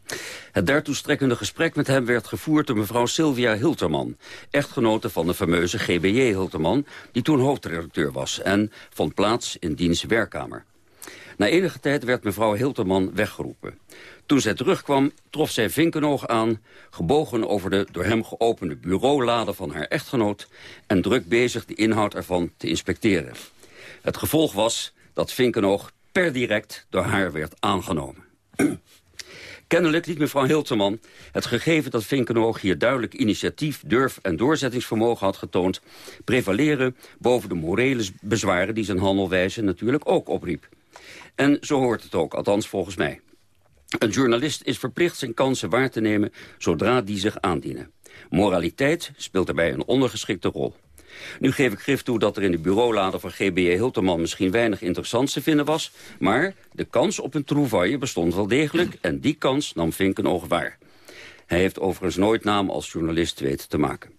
Het daartoe strekkende gesprek met hem werd gevoerd door mevrouw Sylvia Hilterman... echtgenote van de fameuze GBJ Hilterman, die toen hoofdredacteur was... en vond plaats in diens werkkamer. Na enige tijd werd mevrouw Hilterman weggeroepen. Toen zij terugkwam, trof zij Vinkenoog aan... gebogen over de door hem geopende bureaulade van haar echtgenoot... en druk bezig de inhoud ervan te inspecteren. Het gevolg was dat Vinkenoog per direct door haar werd aangenomen. Kennelijk liet mevrouw Hilterman het gegeven dat Vinkenoog hier duidelijk initiatief, durf en doorzettingsvermogen had getoond, prevaleren boven de morele bezwaren die zijn handelwijze natuurlijk ook opriep. En zo hoort het ook, althans volgens mij. Een journalist is verplicht zijn kansen waar te nemen zodra die zich aandienen. Moraliteit speelt daarbij een ondergeschikte rol. Nu geef ik grif toe dat er in de bureaulader van GBE Hilterman misschien weinig interessants te vinden was, maar de kans op een trouvaille bestond wel degelijk en die kans nam Vinkenoog waar. Hij heeft overigens nooit naam als journalist weten te maken.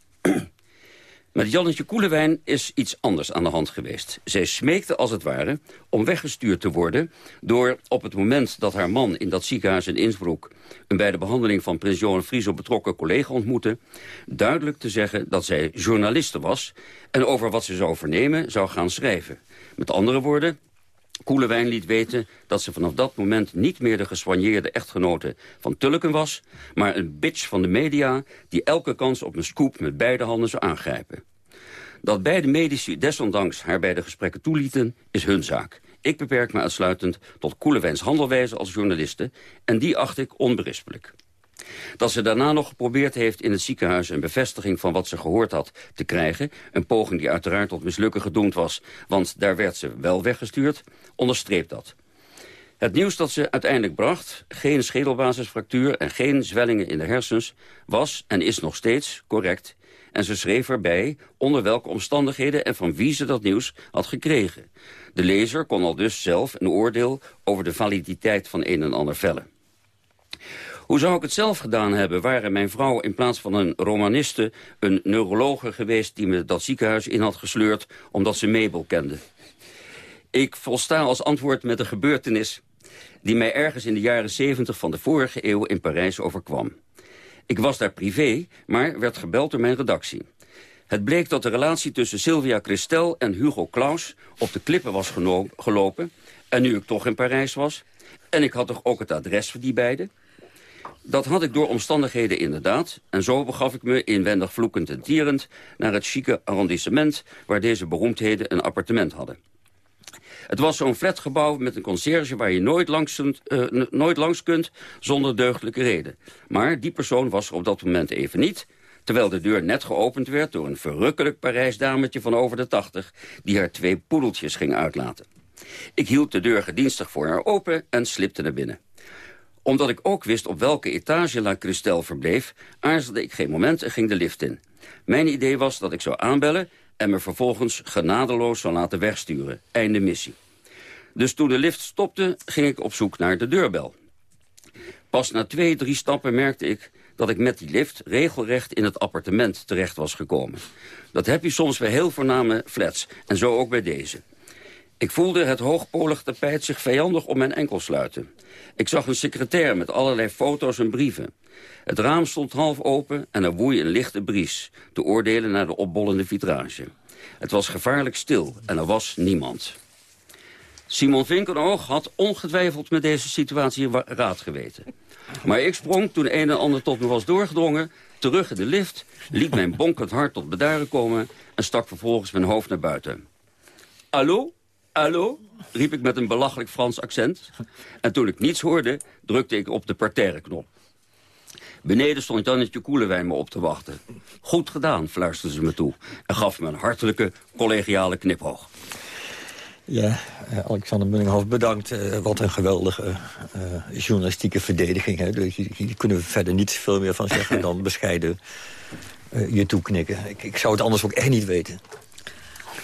Met Jannetje Koelewijn is iets anders aan de hand geweest. Zij smeekte als het ware om weggestuurd te worden... door op het moment dat haar man in dat ziekenhuis in Innsbruck... een bij de behandeling van prins Johan Frieso betrokken collega ontmoette... duidelijk te zeggen dat zij journaliste was... en over wat ze zou vernemen zou gaan schrijven. Met andere woorden, Koelewijn liet weten dat ze vanaf dat moment niet meer de gesoigneerde echtgenote van Tulleken was, maar een bitch van de media die elke kans op een scoop met beide handen zou aangrijpen. Dat beide medici desondanks haar bij de gesprekken toelieten, is hun zaak. Ik beperk me uitsluitend tot Koelewijns handelwijze als journaliste en die acht ik onberispelijk. Dat ze daarna nog geprobeerd heeft in het ziekenhuis... een bevestiging van wat ze gehoord had te krijgen. Een poging die uiteraard tot mislukken gedoemd was... want daar werd ze wel weggestuurd, onderstreept dat. Het nieuws dat ze uiteindelijk bracht, geen schedelbasisfractuur... en geen zwellingen in de hersens, was en is nog steeds correct... En ze schreef erbij onder welke omstandigheden en van wie ze dat nieuws had gekregen. De lezer kon al dus zelf een oordeel over de validiteit van een en ander vellen. Hoe zou ik het zelf gedaan hebben? Waren mijn vrouw in plaats van een romaniste... een neurologe geweest die me dat ziekenhuis in had gesleurd... omdat ze Mabel kende? Ik volsta als antwoord met een gebeurtenis... die mij ergens in de jaren 70 van de vorige eeuw in Parijs overkwam. Ik was daar privé, maar werd gebeld door mijn redactie. Het bleek dat de relatie tussen Sylvia Christel en Hugo Claus... op de klippen was gelopen. En nu ik toch in Parijs was... en ik had toch ook het adres voor die beiden... Dat had ik door omstandigheden inderdaad. En zo begaf ik me inwendig vloekend en tierend... naar het chique arrondissement waar deze beroemdheden een appartement hadden. Het was zo'n flatgebouw met een conciërge waar je nooit langs, uh, nooit langs kunt zonder deugdelijke reden. Maar die persoon was er op dat moment even niet terwijl de deur net geopend werd door een verrukkelijk Parijs dametje van over de tachtig... die haar twee poedeltjes ging uitlaten. Ik hield de deur gedienstig voor haar open en slipte naar binnen omdat ik ook wist op welke etage La Christel verbleef... aarzelde ik geen moment en ging de lift in. Mijn idee was dat ik zou aanbellen... en me vervolgens genadeloos zou laten wegsturen. Einde missie. Dus toen de lift stopte, ging ik op zoek naar de deurbel. Pas na twee, drie stappen merkte ik dat ik met die lift regelrecht in het appartement terecht was gekomen. Dat heb je soms bij heel voorname flats, en zo ook bij deze. Ik voelde het hoogpolig tapijt zich vijandig om mijn enkel sluiten. Ik zag een secretair met allerlei foto's en brieven. Het raam stond half open en er woei een lichte bries... te oordelen naar de opbollende vitrage. Het was gevaarlijk stil en er was niemand. Simon Vinkenoog had ongetwijfeld met deze situatie raad geweten. Maar ik sprong toen een en ander tot me was doorgedrongen... terug in de lift, liet mijn bonkend hart tot bedaren komen... en stak vervolgens mijn hoofd naar buiten. Hallo? Hallo? riep ik met een belachelijk Frans accent. En toen ik niets hoorde, drukte ik op de parterre-knop. Beneden stond Jannetje Koelewijn me op te wachten. Goed gedaan, fluisterde ze me toe. En gaf me een hartelijke, collegiale kniphoog. Ja, uh, Alexander Munninghoff, bedankt. Uh, wat een geweldige uh, journalistieke verdediging. Hè. Dus hier kunnen we verder niet veel meer van zeggen dan bescheiden je toeknikken. Ik, ik zou het anders ook echt niet weten.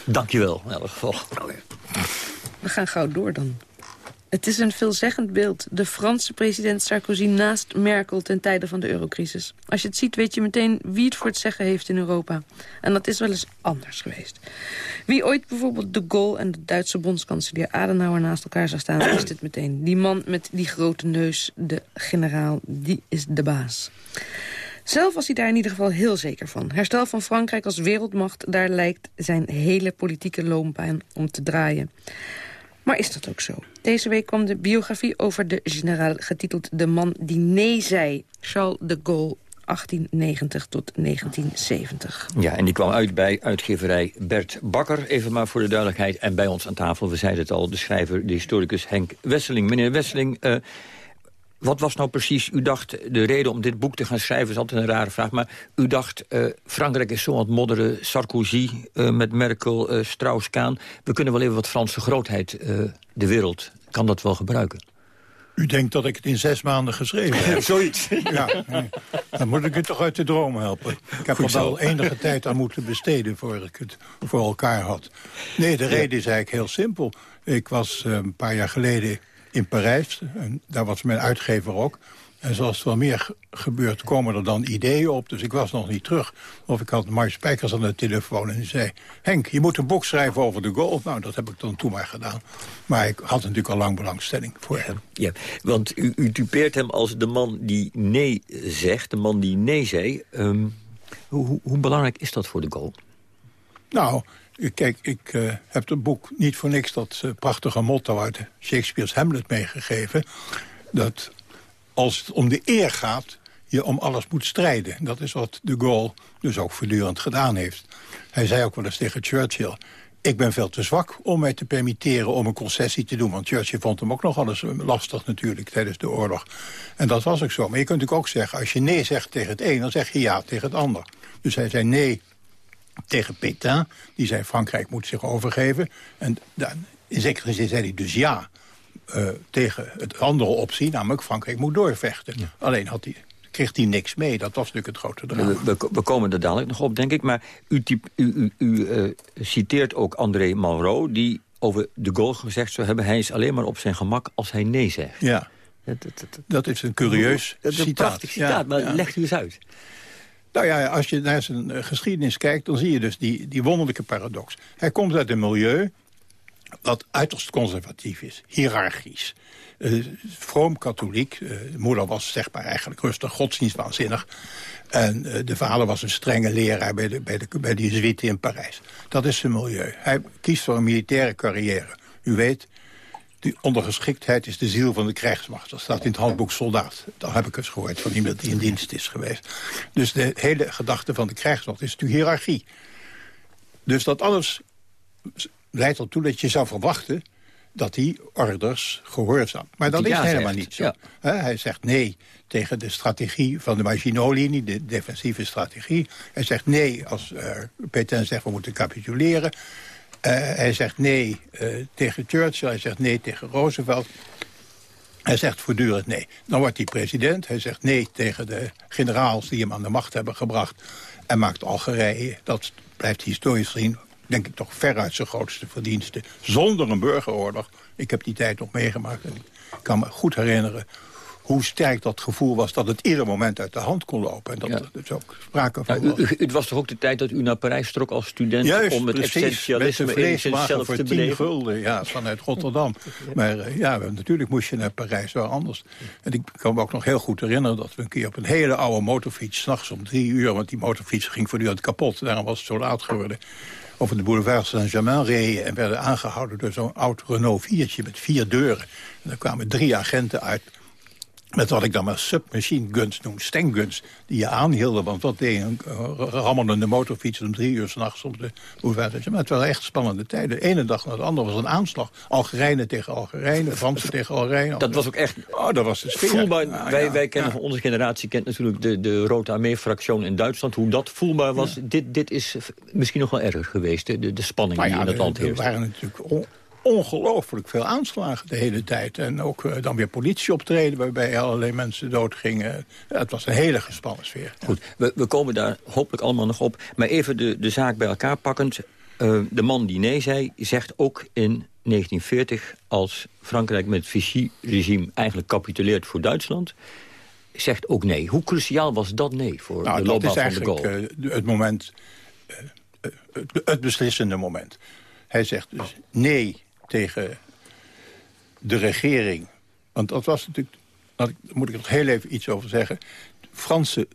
Dank je wel, in elk geval. We gaan gauw door dan. Het is een veelzeggend beeld. De Franse president Sarkozy naast Merkel ten tijde van de eurocrisis. Als je het ziet weet je meteen wie het voor het zeggen heeft in Europa. En dat is wel eens anders geweest. Wie ooit bijvoorbeeld de Gaulle en de Duitse bondskanselier Adenauer naast elkaar zou staan, is dit meteen. Die man met die grote neus, de generaal, die is de baas. Zelf was hij daar in ieder geval heel zeker van. Herstel van Frankrijk als wereldmacht, daar lijkt zijn hele politieke loopbaan om te draaien. Maar is dat ook zo? Deze week kwam de biografie over de generaal getiteld De man die nee zei. Charles de Gaulle 1890 tot 1970. Ja, en die kwam uit bij uitgeverij Bert Bakker, even maar voor de duidelijkheid. En bij ons aan tafel, we zeiden het al, de schrijver, de historicus Henk Wesseling. Meneer Wesseling, uh, wat was nou precies, u dacht, de reden om dit boek te gaan schrijven... is altijd een rare vraag, maar u dacht... Uh, Frankrijk is zo aan het modderen, Sarkozy uh, met Merkel, uh, Strauss-Kaan... we kunnen wel even wat Franse grootheid de wereld kan dat wel gebruiken. U denkt dat ik het in zes maanden geschreven heb? Zoiets. Ja, dan moet ik u toch uit de droom helpen. Ik heb er wel enige tijd aan moeten besteden... voor ik het voor elkaar had. Nee, de reden is eigenlijk heel simpel. Ik was een paar jaar geleden in Parijs. En daar was mijn uitgever ook. En zoals er wel meer gebeurt, komen er dan ideeën op. Dus ik was nog niet terug. Of ik had Mark Spijkers aan de telefoon en die zei... Henk, je moet een boek schrijven over de golf. Nou, dat heb ik dan toen maar gedaan. Maar ik had natuurlijk al lang belangstelling voor hem. Ja, want u, u typeert hem als de man die nee zegt. De man die nee zei. Um, hoe, hoe, belangrijk is dat voor de goal? Nou, Kijk, ik uh, heb het boek niet voor niks dat uh, prachtige motto uit Shakespeare's Hamlet meegegeven. Dat als het om de eer gaat, je om alles moet strijden. Dat is wat de Gaulle dus ook voortdurend gedaan heeft. Hij zei ook wel eens tegen Churchill... ik ben veel te zwak om mij te permitteren om een concessie te doen. Want Churchill vond hem ook nog alles lastig natuurlijk tijdens de oorlog. En dat was ook zo. Maar je kunt natuurlijk ook zeggen, als je nee zegt tegen het een... dan zeg je ja tegen het ander. Dus hij zei nee tegen Pétain. Die zei Frankrijk moet zich overgeven. En dan, in zekere zin zei hij dus ja uh, tegen het andere optie. Namelijk Frankrijk moet doorvechten. Alleen had hij kreeg hij niks mee. Dat was natuurlijk het grote drama. We, we, komen er dadelijk nog op, denk ik. Maar u, typ, u, u, u uh, citeert ook André Malraux... die over de Gaulle gezegd zou hebben... hij is alleen maar op zijn gemak als hij nee zegt. Ja, dat, dat, dat, dat is een curieus dat is een citaat. prachtig citaat, ja, maar ja. legt u eens uit. Nou ja, als je naar zijn eh, geschiedenis kijkt... dan zie je dus die, die wonderlijke paradox. Hij komt uit een milieu wat uiterst conservatief is, hiërarchisch. Uh, vroom katholiek. Uh, de moeder was zeg maar eigenlijk rustig, godsdienstwaanzinnig. En de vader was een strenge leraar bij de, bij de, bij de Jezuïeten in Parijs. Dat is zijn milieu. Hij kiest voor een militaire carrière. U weet, die ondergeschiktheid is de ziel van de krijgsmacht. Dat staat in het handboek Soldaat. Dat heb ik eens gehoord van iemand die in dienst is geweest. Dus de hele gedachte van de krijgsmacht is de hiërarchie. Dus dat alles leidt ertoe dat je zou verwachten dat die orders gehoorzaam. Maar dat is helemaal niet zo. hij zegt nee tegen de strategie van de Maginot-linie, de defensieve strategie. Hij zegt nee als uh, Pétain zegt we moeten capituleren. Uh, hij zegt nee uh, tegen Churchill, hij zegt nee tegen Roosevelt. Hij zegt voortdurend nee. Dan wordt hij president, hij zegt nee tegen de generaals die hem aan de macht hebben gebracht. En maakt Algerije, dat blijft historisch gezien, denk ik toch veruit zijn grootste verdienste. Zonder een burgeroorlog. Ik heb die tijd nog meegemaakt en ik kan me goed herinneren hoe sterk dat gevoel was dat het ieder moment uit de hand kon lopen. En dat er dus ook sprake van nou, u, Het was toch ook de tijd dat u naar Parijs trok als student... Juist, om het precies, essentialisme in zichzelf te tien beleven? gulden, ja, vanuit Rotterdam. maar uh, ja, natuurlijk moest je naar Parijs, wel anders. En ik kan me ook nog heel goed herinneren dat we een keer op een hele oude motorfiets... s'nachts om drie uur, want die motorfiets ging voortdurend kapot. Daarom was het zo laat geworden over de boulevard Saint-Germain reden... en werden aangehouden door zo'n oud Renault 4'tje met vier deuren. En daar kwamen drie agenten uit met wat ik dan maar submachine guns noem, stengguns, die je aanhielden. Want wat deed een rammelende motorfiets om drie uur s'nachts op de boulevard. Maar het waren echt spannende tijden. De ene dag na de andere was een aanslag. Algerijnen tegen Algerijnen, Fransen tegen Algerijnen. Dat was ook echt oh, dat was de sfeer. voelbaar. Ja, wij, ja, wij kennen, ja. onze generatie kent natuurlijk de, de Rode Armee-fractie in Duitsland. Hoe dat voelbaar was, dit, dit is misschien nog wel erger geweest. hè, De, de spanning Maar die in het er- land er heerst. waren natuurlijk ongelooflijk veel aanslagen de hele tijd. En ook eh, dan weer politieoptreden waarbij allerlei mensen doodgingen. Ja, het was een hele gespannen sfeer. Goed, we, we komen daar hopelijk allemaal nog op. Maar even de, de zaak bij elkaar pakkend. Eh, de man die nee zei, zegt ook in 1940... als Frankrijk met het Vichy-regime eigenlijk capituleert voor Duitsland... zegt ook nee. Hoe cruciaal was dat nee voor Nou, de dat loopbaan is van de eigenlijk Gaulle? eh, de- het moment, eh, eh, het, het beslissende moment. Hij zegt dus nee tegen de regering. Want dat was natuurlijk, daar moet ik nog heel even iets over zeggen. De Franse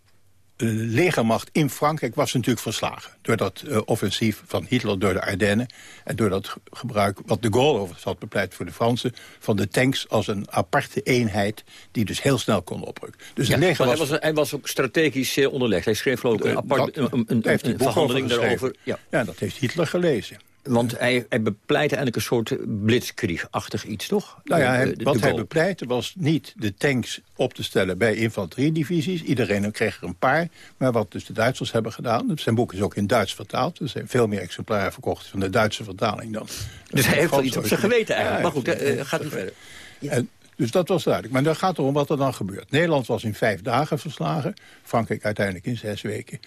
eh, legermacht in Frankrijk was natuurlijk verslagen. Door dat eh, offensief van Hitler door de Ardennen. En door dat ge- gebruik, wat de Gaulle overigens had bepleit voor de Fransen... van de tanks als een aparte eenheid die dus heel snel kon oprukken. Dus Ja, het leger was... hij, was, hij was ook strategisch onderlegd. Hij schreef geloof ik een, Eh, apart, dat- een, verhandeling daarover. Ja. Ja, dat heeft Hitler gelezen. Want hij, hij bepleitte eigenlijk een soort blitzkrieg-achtig iets, toch? Nou ja, hij- wat hij bepleitte was niet de tanks op te stellen bij infanteriedivisies. Iedereen kreeg er een paar. Maar wat dus de Duitsers hebben gedaan... zijn boek is ook in Duits vertaald. Er zijn veel meer exemplaren verkocht van de Duitse vertaling dan... Dus hij heeft wel iets op zijn geweten Ja, eigenlijk. maar goed, heeft- gaat u verder. En, dus dat was duidelijk. Maar dan gaat het om wat er dan gebeurt. Nederland was in vijf dagen verslagen. Frankrijk uiteindelijk in zes weken.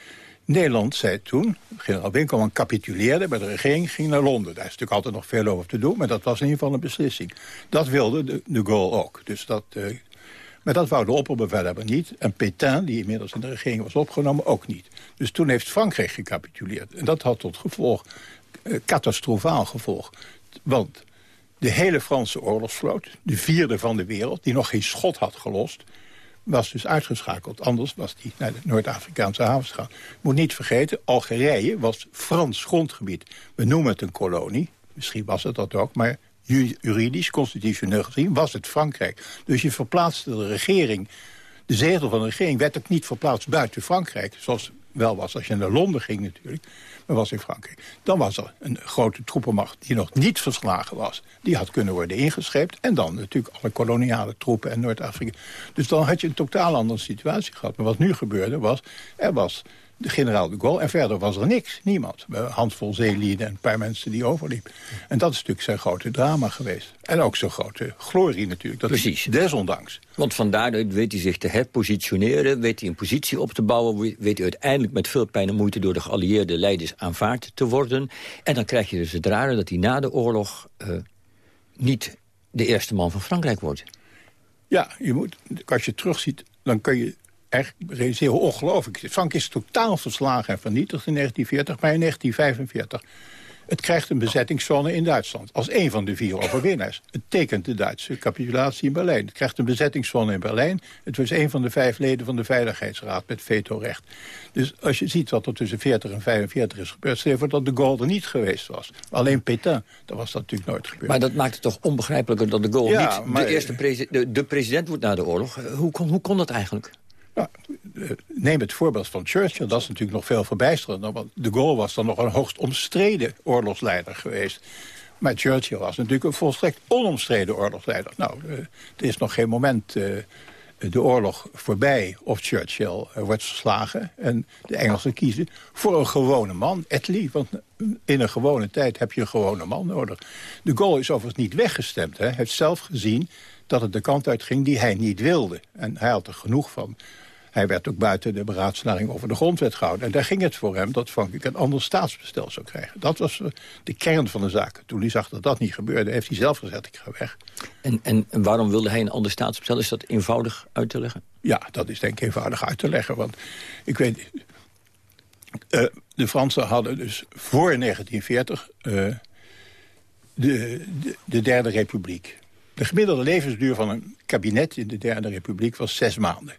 Nederland zei toen, generaal Winkelman capituleerde bij de regering, ging naar Londen. Daar is natuurlijk altijd nog veel over te doen, maar dat was in ieder geval een beslissing. Dat wilde de, de Gaulle ook. Dus dat, eh, maar dat wou de opperbevelhebber niet. En Pétain, die inmiddels in de regering was opgenomen, ook niet. Dus toen heeft Frankrijk gecapituleerd. En dat had tot gevolg, eh, catastrofaal gevolg. Want de hele Franse oorlogsvloot, de vierde van de wereld... die nog geen schot had gelost, was dus uitgeschakeld. Anders was die naar de Noord-Afrikaanse havens gegaan. Moet niet vergeten, Algerije was Frans grondgebied. We noemen het een kolonie, misschien was het dat ook... maar ju- juridisch, constitutioneel gezien, was het Frankrijk. Dus je verplaatste de regering... De zetel van de regering werd ook niet verplaatst buiten Frankrijk... zoals wel was als je naar Londen ging natuurlijk, maar was in Frankrijk. Dan was er een grote troepenmacht die nog niet verslagen was. Die had kunnen worden ingescheept. En dan natuurlijk alle koloniale troepen en Noord-Afrika. Dus dan had je een totaal andere situatie gehad. Maar wat nu gebeurde was, er was de generaal de Gaulle. En verder was er niks, niemand. Een handvol zeelieden en een paar mensen die overliepen. En dat is natuurlijk zijn grote drama geweest. En ook zijn grote glorie natuurlijk. Dat Precies. Desondanks. Want van daaruit weet hij zich te herpositioneren, weet hij een positie op te bouwen... weet hij uiteindelijk met veel pijn en moeite door de geallieerde leiders aanvaard te worden. En dan krijg je dus het rare dat hij na de oorlog eh, niet de eerste man van Frankrijk wordt. Ja, je moet, als je terugziet, dan kun je realiseren hoe ongelooflijk. Frankrijk is totaal verslagen en vernietigd in 1940, maar in 1945... Het krijgt een bezettingszone in Duitsland. Als een van de vier overwinnaars. Het tekent de Duitse capitulatie in Berlijn. Het krijgt een bezettingszone in Berlijn. Het was een van de vijf leden van de Veiligheidsraad met vetorecht. Dus als je ziet wat er tussen 40 en 45 is gebeurd... stel je voor dat de Gaulle er niet geweest was. Alleen Pétain, dan was dat natuurlijk nooit gebeurd. Maar dat maakt het toch onbegrijpelijker dat de Gaulle Ja, niet maar- de eerste presi- de, de president wordt na de oorlog. Hoe kon, hoe kon dat eigenlijk? Eh, neem het voorbeeld van Churchill. Dat is natuurlijk nog veel verbijsterender. Want de Gaulle was dan nog een hoogst omstreden oorlogsleider geweest. Maar Churchill was natuurlijk een volstrekt onomstreden oorlogsleider. Nou, eh, er is nog geen moment eh, de oorlog voorbij of Churchill wordt verslagen. En de Engelsen kiezen voor een gewone man, Attlee. Want in een gewone tijd heb je een gewone man nodig. De Gaulle is overigens niet weggestemd. Hè. Hij heeft zelf gezien dat het de kant uit ging die hij niet wilde. En hij had er genoeg van. Hij werd ook buiten de beraadslaging over de grondwet gehouden. En daar ging het voor hem dat Frankrijk een ander staatsbestel zou krijgen. Dat was eh, de kern van de zaak. Toen hij zag dat dat niet gebeurde, heeft hij zelf gezegd, ik ga weg. En, en, waarom wilde hij een ander staatsbevel? Is dat eenvoudig uit te leggen? Ja, dat is denk ik eenvoudig uit te leggen. Want ik weet... Uh, de Fransen hadden dus voor 1940 uh, de, de, de, Derde Republiek. De gemiddelde levensduur van een kabinet in de Derde Republiek was zes maanden.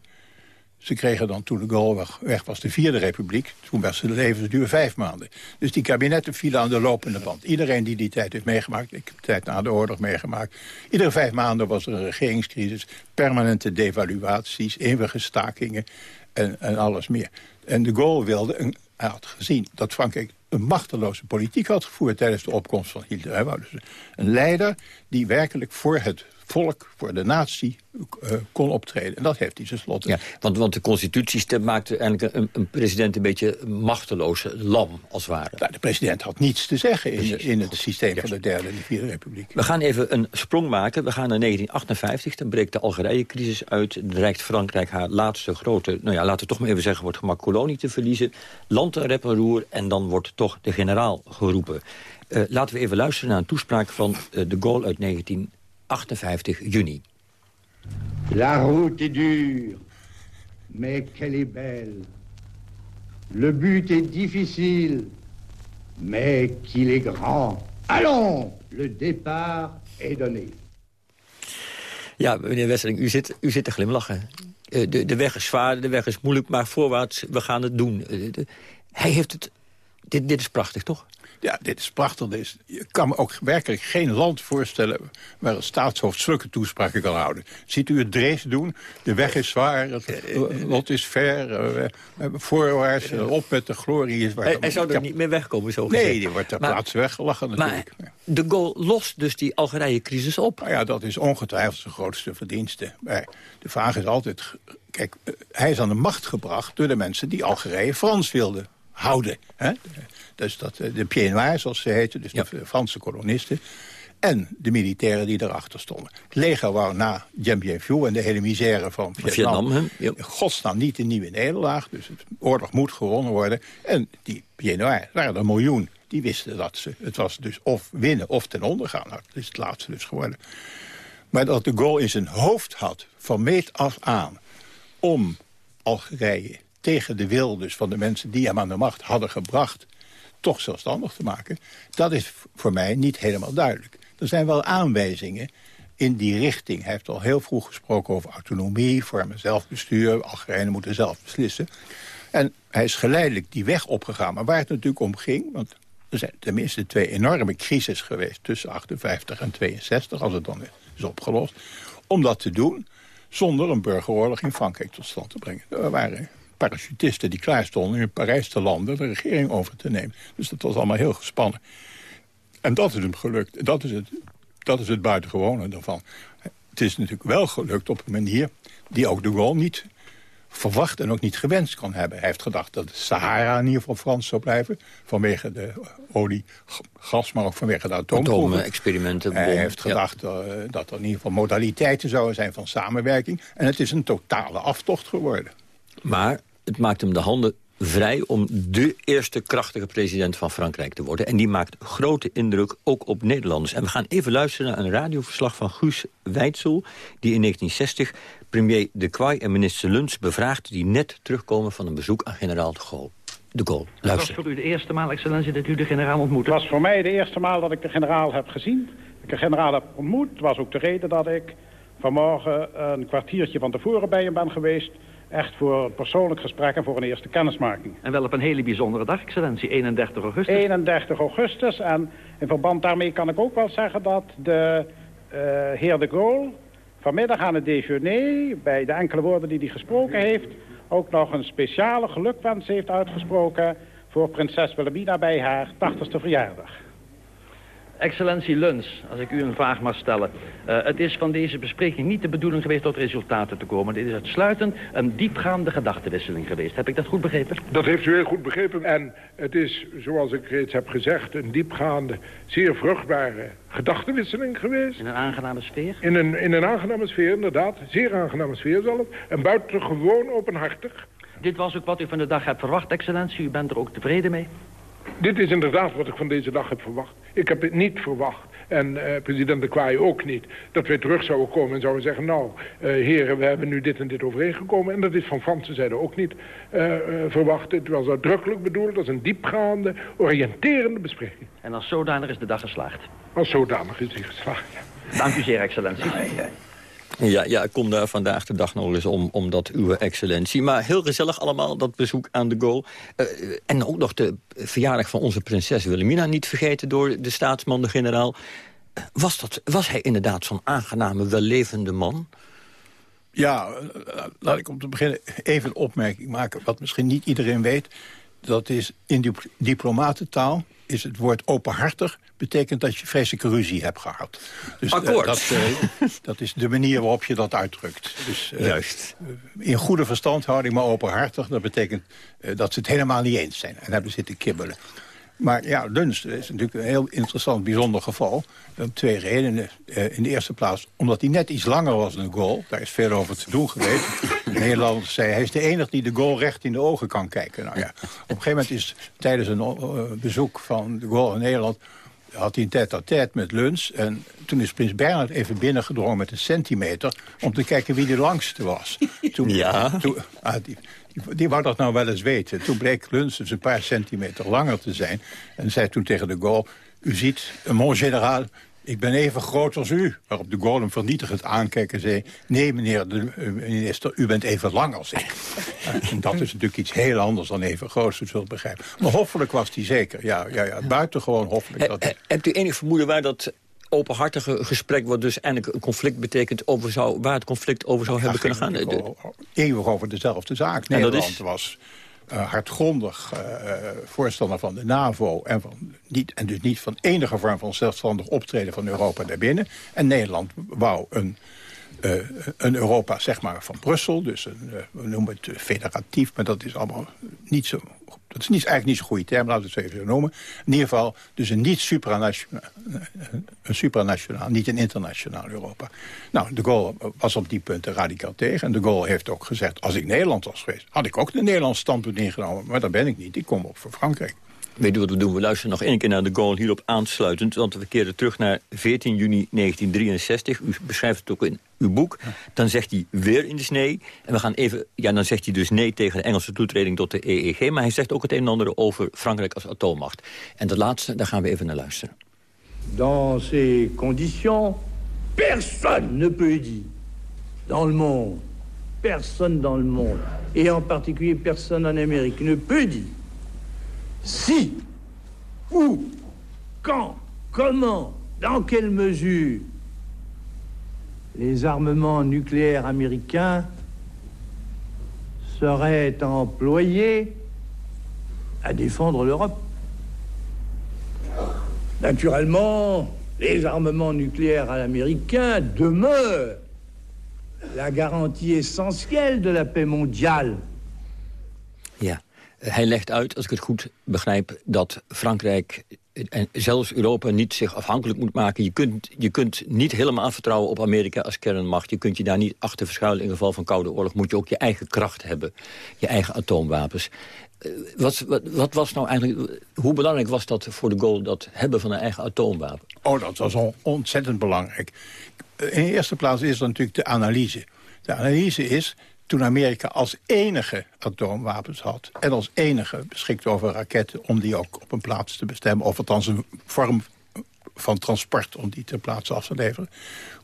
Ze kregen dan toen de Gaulle weg was de Vierde Republiek. Toen was de levensduur vijf maanden. Dus die kabinetten vielen aan de lopende band. Iedereen die die tijd heeft meegemaakt, ik heb de tijd na de oorlog meegemaakt. Iedere vijf maanden was er een regeringscrisis. Permanente devaluaties, eeuwige stakingen en, en alles meer. En de Gaulle wilde, een, hij had gezien dat Frankrijk een machteloze politiek had gevoerd tijdens de opkomst van Hitler. Hij dus een leider die werkelijk voor het volk, voor de natie uh, kon optreden. En dat heeft hij tenslotte. Ja, want, want de constitutie maakte eigenlijk een, een, president een beetje machteloos, lam als het ware. Nou, de president had niets te zeggen in, in het systeem van de derde en de vierde republiek. We gaan even een sprong maken. We gaan naar 1958, dan breekt de Algerije-crisis uit. Dreigt Frankrijk haar laatste grote, nou ja, laten we toch maar even zeggen... wordt gemak kolonie te verliezen. Land en rep en roer en dan wordt toch de generaal geroepen. Uh, laten we even luisteren naar een toespraak van uh, de Gaulle uit 19 58 juni. La route est dure, mais qu'elle est belle. Le but est difficile, mais qu'il est grand. Allons, le départ est donné. Ja, meneer Wesseling, u zit, u zit te glimlachen. Uh, de, de weg is zwaar, de weg is moeilijk, maar voorwaarts, we gaan het doen. De, hij heeft het... Dit, dit is prachtig, toch? Ja, dit is prachtig. Dit je kan me ook werkelijk geen land voorstellen... waar een staatshoofd zulke toespraken kan houden. Ziet u het Drees doen? De weg is zwaar, het lot is ver. Hebben voorwaarts, op met de glorie. Is waar hij, hij zou er niet meer wegkomen, zo Nee, die wordt ter plaatse weggelachen natuurlijk. Maar de Gaulle lost dus die Algerije-crisis op. Nou ja, dat is ongetwijfeld zijn grootste verdienste. Maar de vraag is altijd... Kijk, hij is aan de macht gebracht door de mensen die Algerije Frans wilden houden. Hè? Dus dat, eh, de Pieds Noirs, zoals ze heten, dus de Franse kolonisten. En de militairen die erachter stonden. Het leger wou na Dien Bien Phu en de hele misère van Vietnam... Vietnam ja. godsnaam niet een nieuwe nederlaag. Dus het oorlog moet gewonnen worden. En die Pieds Noirs waren er een miljoen. Die wisten dat ze, het was dus of winnen of ten onder gaan. Nou, dat is het laatste dus geworden. Maar dat de Gaulle in zijn hoofd had, van meet af aan... om Algerije tegen de wil dus van de mensen die hem aan de macht hadden gebracht... toch zelfstandig te maken, dat is voor mij niet helemaal duidelijk. Er zijn wel aanwijzingen in die richting. Hij heeft al heel vroeg gesproken over autonomie, vormen zelfbestuur. Algerijnen moeten zelf beslissen. En hij is geleidelijk die weg opgegaan. Maar waar het natuurlijk om ging... want er zijn tenminste twee enorme crises geweest... tussen 58 en 62, als het dan is opgelost... om dat te doen zonder een burgeroorlog in Frankrijk tot stand te brengen. Er waren parachutisten die klaar stonden in Parijs te landen... de regering over te nemen. Dus dat was allemaal heel gespannen. En dat is hem gelukt. Dat is het, dat is het buitengewone daarvan. Het is natuurlijk wel gelukt op een manier... die ook de Gaulle niet verwacht en ook niet gewenst kan hebben. Hij heeft gedacht dat de Sahara in ieder geval Frans zou blijven... vanwege de olie, gas, maar ook vanwege de atoomexperimenten. Hij heeft gedacht uh, dat er in ieder geval modaliteiten zouden zijn van samenwerking. En het is een totale aftocht geworden. Maar het maakt hem de handen vrij om de eerste krachtige president van Frankrijk te worden. En die maakt grote indruk ook op Nederlanders. En we gaan even luisteren naar een radioverslag van Guus Weitzel... die in 1960 premier De Quay en minister Luns bevraagt... die net terugkomen van een bezoek aan generaal de Gaulle. De Gaulle, luister. Het was voor u de eerste maal, excellentie, dat u de generaal ontmoette? Het was voor mij de eerste maal dat ik de generaal heb gezien. Dat ik de generaal heb ontmoet. Het was ook de reden dat ik vanmorgen een kwartiertje van tevoren bij hem ben geweest echt voor een persoonlijk gesprek en voor een eerste kennismaking. En wel op een hele bijzondere dag, excellentie, 31 augustus. 31 augustus en in verband daarmee kan ik ook wel zeggen dat de uh, heer de Gaulle vanmiddag aan het déjeuner, bij de enkele woorden die hij gesproken heeft, ook nog een speciale gelukwens heeft uitgesproken voor prinses Wilhelmina bij haar 80ste verjaardag. Excellentie Luns, als ik u een vraag mag stellen. Uh, het is van deze bespreking niet de bedoeling geweest tot resultaten te komen. Dit is uitsluitend een diepgaande gedachtenwisseling geweest. Heb ik dat goed begrepen? Dat heeft u heel goed begrepen. En het is, zoals ik reeds heb gezegd, een diepgaande, zeer vruchtbare gedachtenwisseling geweest. In een aangename sfeer? In een, in een aangename sfeer, inderdaad. Zeer aangename sfeer zal het. En buitengewoon openhartig. Dit was ook wat u van de dag hebt verwacht, excellentie. U bent er ook tevreden mee? Dit is inderdaad wat ik van deze dag heb verwacht. Ik heb het niet verwacht en uh, president de Kwaai ook niet, dat wij terug zouden komen en zouden zeggen... nou, uh, heren, we hebben nu dit en dit overeengekomen. En dat is van Franse zijde ook niet uh, verwacht. Het was uitdrukkelijk bedoeld als een diepgaande, oriënterende bespreking. En als zodanig is de dag geslaagd? Als zodanig is die geslaagd, ja. Dank u zeer, excellentie. Ja, ja, ik kom daar vandaag de dag nog eens om, omdat uw excellentie. Maar heel gezellig allemaal, dat bezoek aan de Gaulle. Uh, en ook nog de verjaardag van onze prinses Wilhelmina niet vergeten... door de staatsman, de generaal. Uh, was, dat, was hij inderdaad zo'n aangename, wellevende man? Ja, laat ik om te beginnen even een opmerking maken... wat misschien niet iedereen weet. Dat is in dip diplomatentaal is het woord openhartig... betekent dat je vreselijke ruzie hebt gehad. Dus, Akkoord. Uh, dat, uh, dat, is de manier waarop je dat uitdrukt. Dus, uh, Juist. in goede verstandhouding, maar openhartig... dat betekent dat ze het helemaal niet eens zijn. En hebben zitten kibbelen. Maar ja, Lunst is natuurlijk een heel interessant, bijzonder geval. Om twee redenen. in de eerste plaats omdat hij net iets langer was dan de goal. Daar is veel over te doen geweest. Nederland zei, hij is de enige die de goal recht in de ogen kan kijken. Nou ja, op een gegeven moment is tijdens een uh, bezoek van de goal in Nederland... had hij een tête-à-tête met Luns. En toen is prins Bernhard even binnengedrongen met een centimeter... om te kijken wie de langste was. Toen, ja. Toen, ah, die, die, wou dat nou wel eens weten. Toen bleek Luns dus een paar centimeter langer te zijn. En zei toen tegen de goal... U ziet, mon général, ik ben even groot als u. Waarop de Gaulle hem vernietigend aankijkt en zei... nee, meneer de minister, u bent even lang als ik. en dat is natuurlijk iets heel anders dan even groot, u zult begrijpen. Maar hoffelijk was hij zeker. Ja, ja, ja buitengewoon hoffelijk. Dat He, hebt u enig vermoeden waar dat openhartige gesprek... wat dus eindelijk een conflict betekent... Over zou, waar het conflict over zou ja, hebben kunnen gaan? Eeuwig over dezelfde zaak. En Nederland is? was... Uh, hardgrondig uh, voorstander van de NAVO... En, van niet, en dus niet van enige vorm van zelfstandig optreden van Europa daarbinnen. En Nederland wou een, uh, een Europa zeg maar, van Brussel. Dus een, we noemen het federatief, maar dat is allemaal niet zo... Dat is niet, eigenlijk niet zo'n goede term, laten we het even zo noemen. In ieder geval dus een niet supranationaal, een supranationaal, niet een internationaal Europa. Nou, de Gaulle was op die punten radicaal tegen. En de Gaulle heeft ook gezegd, als ik Nederland was geweest... had ik ook de Nederlandse standpunt ingenomen. Maar dat ben ik niet, ik kom op voor Frankrijk. Weet u wat we doen? We luisteren nog één keer naar de Gaulle hierop aansluitend. Want we keren terug naar 14 juni 1963. U beschrijft het ook in uw boek. Dan zegt hij weer in de snee. En we gaan even, ja, dan zegt hij dus nee tegen de Engelse toetreding tot de EEG. Maar hij zegt ook het een en ander over Frankrijk als atoommacht. En dat laatste, daar gaan we even naar luisteren. Dans ces conditions, personne ne peut dire dans le monde, personne dans le monde, et en particulier personne en Amérique, ne peut dire si, où, quand, comment, dans quelle mesure les armements nucléaires américains seraient employés à défendre l'Europe? Naturellement, les armements nucléaires américains demeurent la garantie essentielle de la paix mondiale. Hij legt uit, als ik het goed begrijp, dat Frankrijk en zelfs Europa niet zich afhankelijk moet maken. Je kunt, je kunt niet helemaal vertrouwen op Amerika als kernmacht. Je kunt je daar niet achter verschuilen. In geval van Koude Oorlog moet je ook je eigen kracht hebben. Je eigen atoomwapens. Wat, wat, wat, was nou eigenlijk, hoe belangrijk was dat voor de Gaulle, dat hebben van een eigen atoomwapen? Oh, dat was ontzettend belangrijk. In de eerste plaats is er natuurlijk de analyse. De analyse is, toen Amerika als enige atoomwapens had... en als enige beschikte over raketten om die ook op een plaats te bestemmen... of althans een vorm van transport om die ter plaatse af te leveren...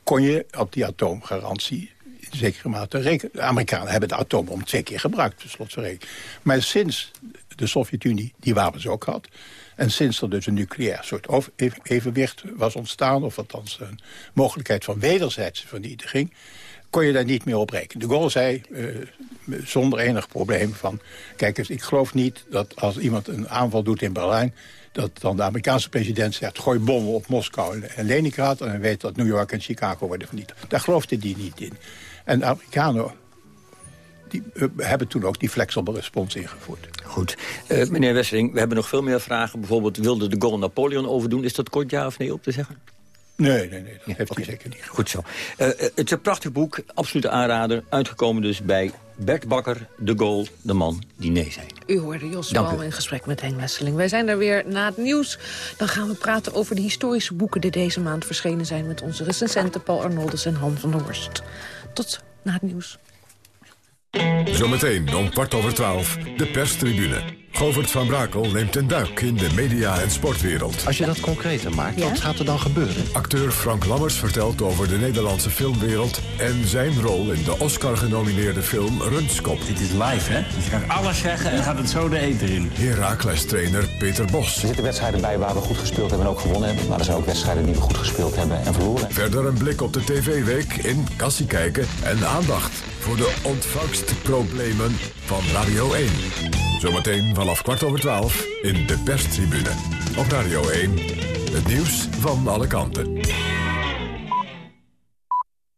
kon je op die atoomgarantie in zekere mate rekenen. De Amerikanen hebben de atoombom twee keer gebruikt, slotverrekening. Maar sinds de Sovjet-Unie die wapens ook had... en sinds er dus een nucleair soort evenwicht was ontstaan... of althans een mogelijkheid van wederzijdse vernietiging kon je daar niet meer op rekenen. De Gaulle zei uh, zonder enig probleem van... kijk eens, ik geloof niet dat als iemand een aanval doet in Berlijn... dat dan de Amerikaanse president zegt... gooi bommen op Moskou en Leningrad... en weet dat New York en Chicago worden vernietigd. Daar geloofde hij niet in. En de Amerikanen die, uh, hebben toen ook die flexible respons ingevoerd. Goed. Uh, meneer Wessering, we hebben nog veel meer vragen. Bijvoorbeeld, wilde de Gaulle Napoleon overdoen? Is dat kort ja of nee op te zeggen? Nee, nee, nee, dat heeft hij zeker niet. Goed zo. Uh, het is een prachtig boek, absolute aanrader. Uitgekomen dus bij Bert Bakker, de goal, de man die nee zei. U hoorde Jos Palm in gesprek met Henk Wesseling. Wij zijn er weer na het nieuws. Dan gaan we praten over de historische boeken die deze maand verschenen zijn... met onze recensenten Paul Arnoldus en Han van der Horst. Tot na het nieuws. Zometeen om kwart over twaalf, de perstribune. Govert van Brakel neemt een duik in de media- en sportwereld. Als je dat concreter maakt, wat gaat er dan gebeuren? Acteur Frank Lammers vertelt over de Nederlandse filmwereld... en zijn rol in de Oscar-genomineerde film Runskop. Dit is live, hè? Dus je kan alles zeggen en gaat het zo de eten in. Herakles-trainer Peter Bos. Er zitten wedstrijden bij waar we goed gespeeld hebben en ook gewonnen hebben. Maar er zijn ook wedstrijden die we goed gespeeld hebben en verloren. Verder een blik op de TV-week in Kassie kijken en aandacht... voor de ontvangstproblemen van Radio 1. Zometeen vanaf kwart over twaalf in de perstribune. Op Radio 1, het nieuws van alle kanten.